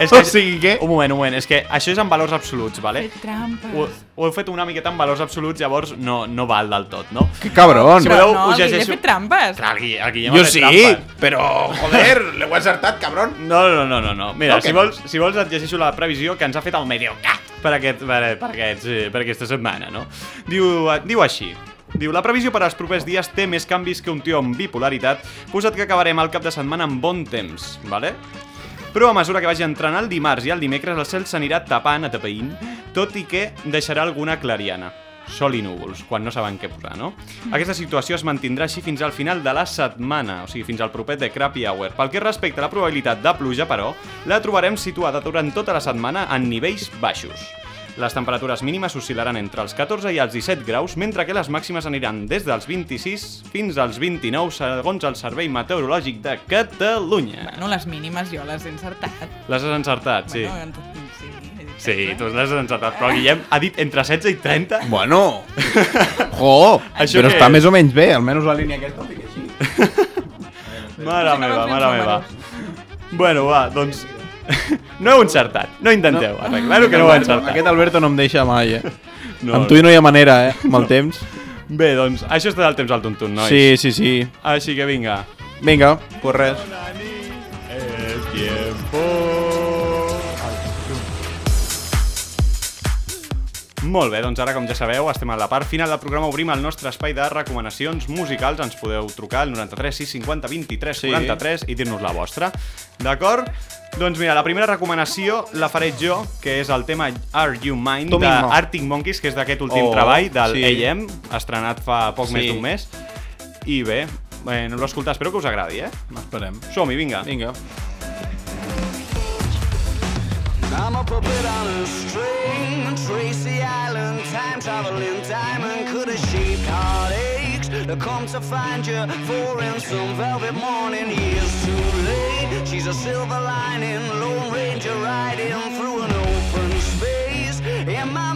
S5: És
S6: O sigui que...
S5: Un moment, un moment. És que això és en valors absoluts, vale?
S10: Fet trampes.
S5: Ho, ho he fet una miqueta en valors absoluts, llavors no, no val del tot, no?
S6: Que cabron.
S5: Si voleu,
S10: no, ha
S5: llegeixo...
S10: fet trampes.
S5: Clar, el Guille, el Guillem
S6: Jo
S5: ha fet
S6: sí,
S5: trampes.
S6: però, joder, l'heu acertat, cabron.
S5: No, no, no, no, no. Mira,
S6: No, que
S5: si
S6: no.
S5: vols, si vols et llegeixo la previsió que ens ha fet el Mediocat per, aquest, per, per, aquests, eh, per aquesta setmana, no? Diu, eh, diu així. Diu, la previsió per als propers dies té més canvis que un tio amb bipolaritat, posat que acabarem el cap de setmana amb bon temps, vale? Però a mesura que vagi entrant el dimarts i el dimecres el cel s'anirà tapant, atapeint, tot i que deixarà alguna clariana. Sol i núvols, quan no saben què posar, no? Aquesta situació es mantindrà així fins al final de la setmana, o sigui, fins al proper de Crappy Hour. Pel que respecta a la probabilitat de pluja, però, la trobarem situada durant tota la setmana en nivells baixos. Les temperatures mínimes oscil·laran entre els 14 i els 17 graus, mentre que les màximes aniran des dels 26 fins als 29, segons el Servei Meteorològic de Catalunya.
S10: Bueno, les mínimes jo les he encertat.
S5: Les has encertat, sí.
S10: Bueno, sí,
S5: tu les has encertat, però Guillem ha dit entre 16 i 30.
S6: Bueno, jo,
S5: Això
S6: però
S5: què
S6: està
S5: és?
S6: més o menys bé, almenys la línia aquesta ho fica així.
S5: Mare
S10: Sí,
S5: meva,
S10: no
S5: mare meva. Bueno, va, doncs... No heu encertat, no intenteu no. arreglar-ho, que no ho heu encertat.
S6: Aquest Alberto no em deixa mai, eh?
S5: No,
S6: Amb tu no hi ha manera, eh? Amb el temps.
S5: Bé, doncs, això és tot el temps al tuntun, nois.
S6: Sí, sí, sí.
S5: Així que vinga.
S6: Vinga, pues res.
S5: Es tiempo. Molt bé, doncs ara, com ja sabeu, estem a la part final del programa. Obrim el nostre espai de recomanacions musicals. Ens podeu trucar al 93 650 23
S6: Sí.
S5: 43 i dir-nos la vostra. D'acord? Doncs mira, la primera recomanació la faré jo, que és el tema Are You Mine
S6: mismo.
S5: d'Arctic Monkeys, que és d'aquest últim
S6: Oh,
S5: treball del
S6: sí.
S5: AM, estrenat fa poc
S6: Sí.
S5: més d'un mes. I bé, no l'ho escoltat, espero que us agradi, eh?
S6: Esperem.
S5: Som-hi, vinga.
S6: Vinga.
S12: I'm a puppet on a string, Tracy Island, time traveling diamond could have shaped heartaches to come to find you for in some velvet morning. Years too late, she's a silver lining, Lone Ranger riding through an open space. In my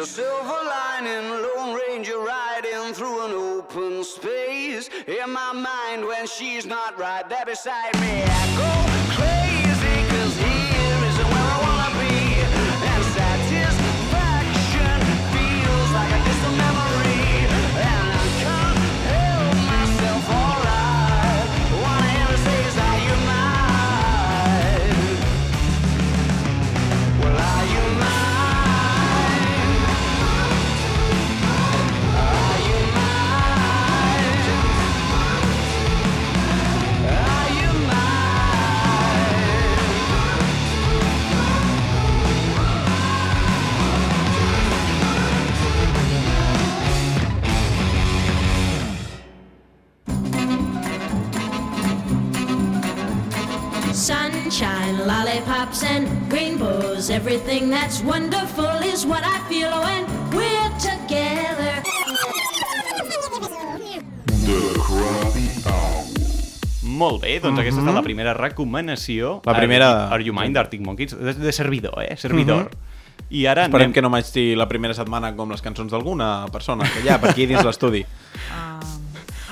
S12: a silver lining, Lone Ranger riding through an open space. In my mind, when she's not right there beside me, I go.
S1: Sunshine, lollipops, and rainbows. Everything that's wonderful is what I feel when we're together.
S3: The Krabby Hour.
S5: Molt bé, doncs aquesta ha estat la primera recomanació.
S6: La primera-
S5: Are, Are You Mine d'Arctic Monkeys. De, de servidor, eh? Servidor. I ara
S6: Esperem
S5: anem...
S6: que no m'haig la primera setmana com les cançons d'alguna persona que hi ha per aquí dins l'estudi.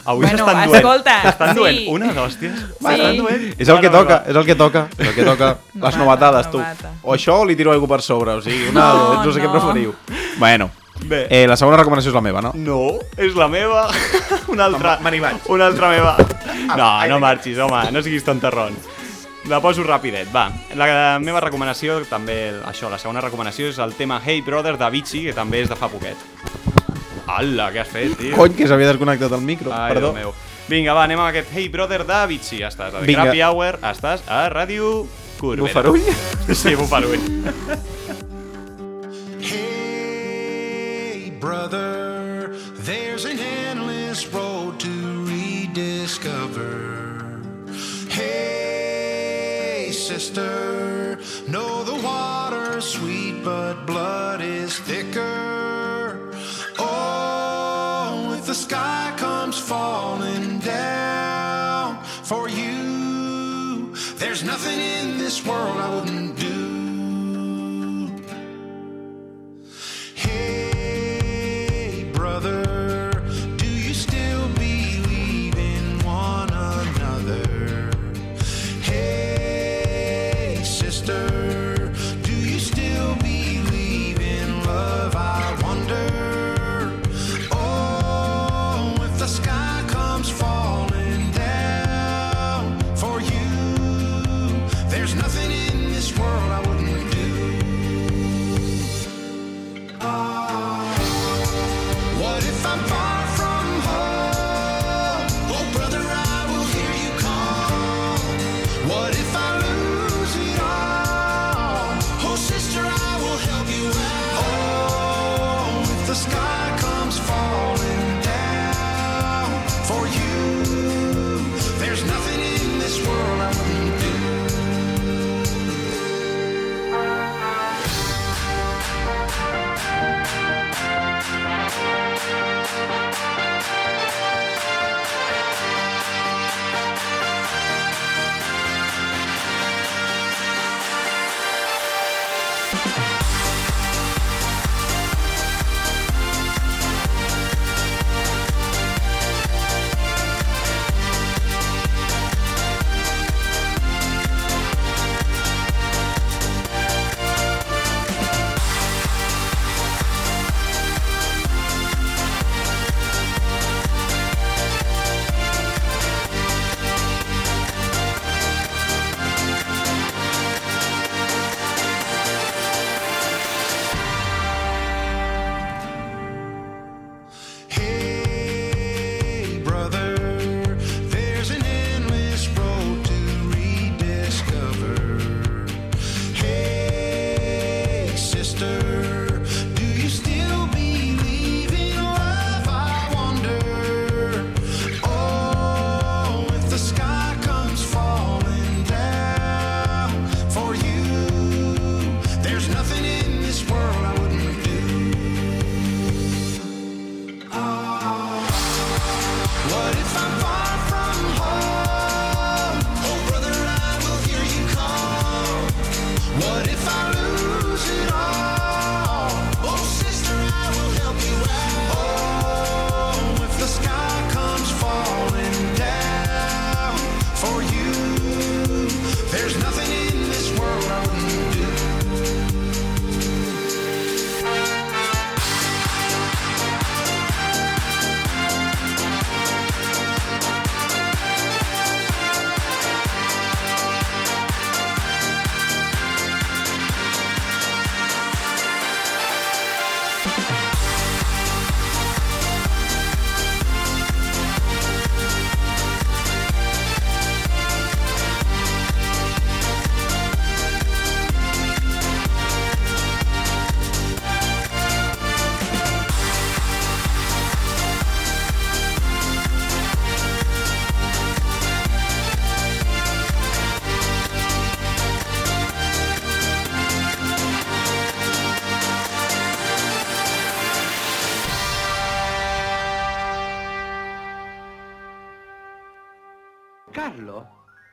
S5: Avui
S10: Bueno,
S5: s'estan duent.
S10: escolta,
S5: S'estan
S10: sí.
S5: duent una d'hòsties.
S10: Sí.
S5: S'estan duent.
S6: És el que toca, és el que toca, és el que toca. Les
S10: Novata,
S6: novatades, tu. O això o li tiro algú per sobre, o sigui, una,
S10: No,
S6: no sé què
S10: no.
S6: preferiu. Bueno,
S5: Bé.
S6: eh, la segona recomanació és la meva, no?
S5: No, és la meva. Una altra.
S6: Me n'hi vaig.
S5: Una altra meva. No, no marxis, home, no siguis tontarrón. La poso rapidet, va. La meva recomanació, també, això, la segona recomanació és el tema Hey Brother d'Avicii, que també és de fa poquet. Ala, què has fet, tio?
S6: Cony, que s'havia desconnectat el micro,
S5: Ai,
S6: perdó.
S5: Meu. Vinga, va, anem amb aquest Hey Brother d'Avicii. Estàs a The
S6: Vinga.
S5: Crappy Hour, estàs a Ràdio Corbera.
S6: Bufarull?
S5: Sí, Bufarull.
S13: Hey, brother, there's an endless road to rediscover. Hey, sister, know the water's sweet, but blood is thicker. Sky comes falling down for you, there's nothing in this world I wouldn't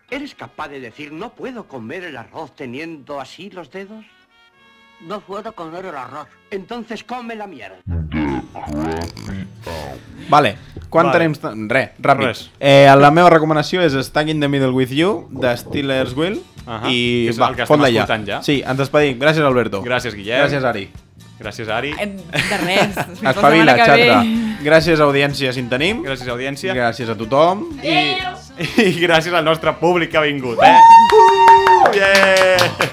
S14: ¿eres capaz de decir no puedo comer el arroz teniendo así los dedos? No puedo comer el arroz. Entonces come la mierda.
S6: Vale, Quan
S5: vale.
S6: Re, ràpid.
S5: Res.
S6: Eh, la meva recomanació és Stuck in the Middle with You, de Steelers Will, uh
S5: -huh. i
S6: va, font. Ja. Sí, ens despedim. Gràcies, Alberto.
S5: Gràcies, Guillem.
S6: Gràcies, Ari.
S5: Gràcies, Ari.
S10: Em, de res.
S6: Espavila, xarta. Gràcies, audiència, si en tenim. A tothom. Adéu.
S5: I... i gràcies al nostre públic que ha vingut, eh? Uh! Yeah!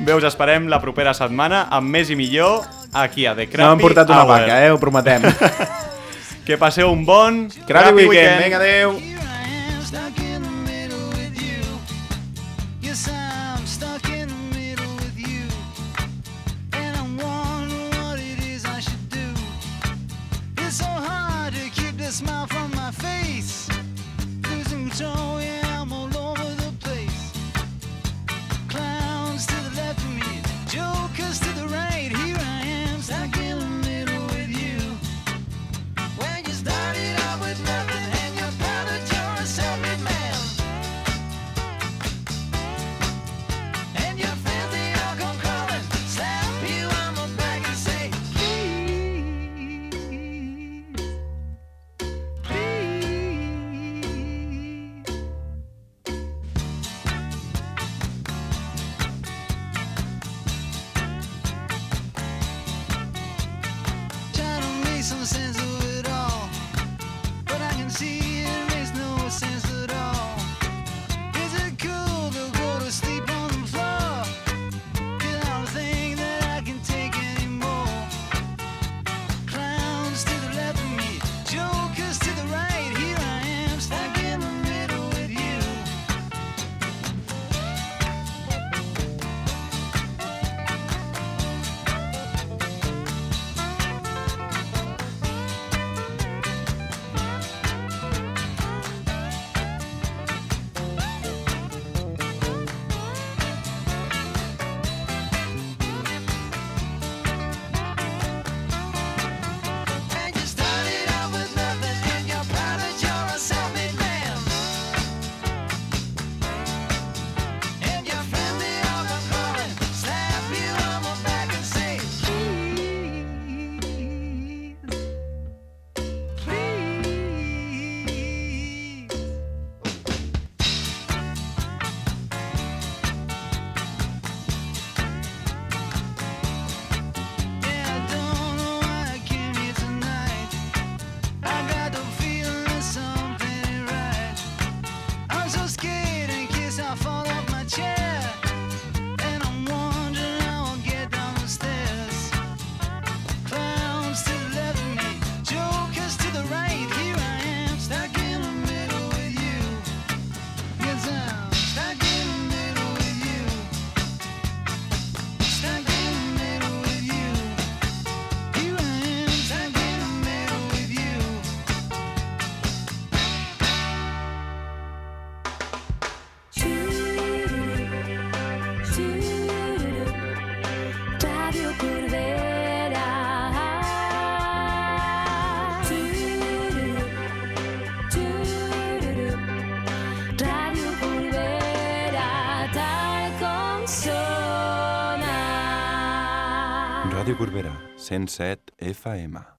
S5: Bé, us esperem la propera setmana amb més i millor aquí a The Crappy
S6: No hem portat una tota
S5: Hour.
S6: vaca, eh? Ho prometem.
S5: que passeu un bon
S6: Crappy, Crappy Weekend. weekend. Vinga, adeu!
S9: show Corbera, 107 FM.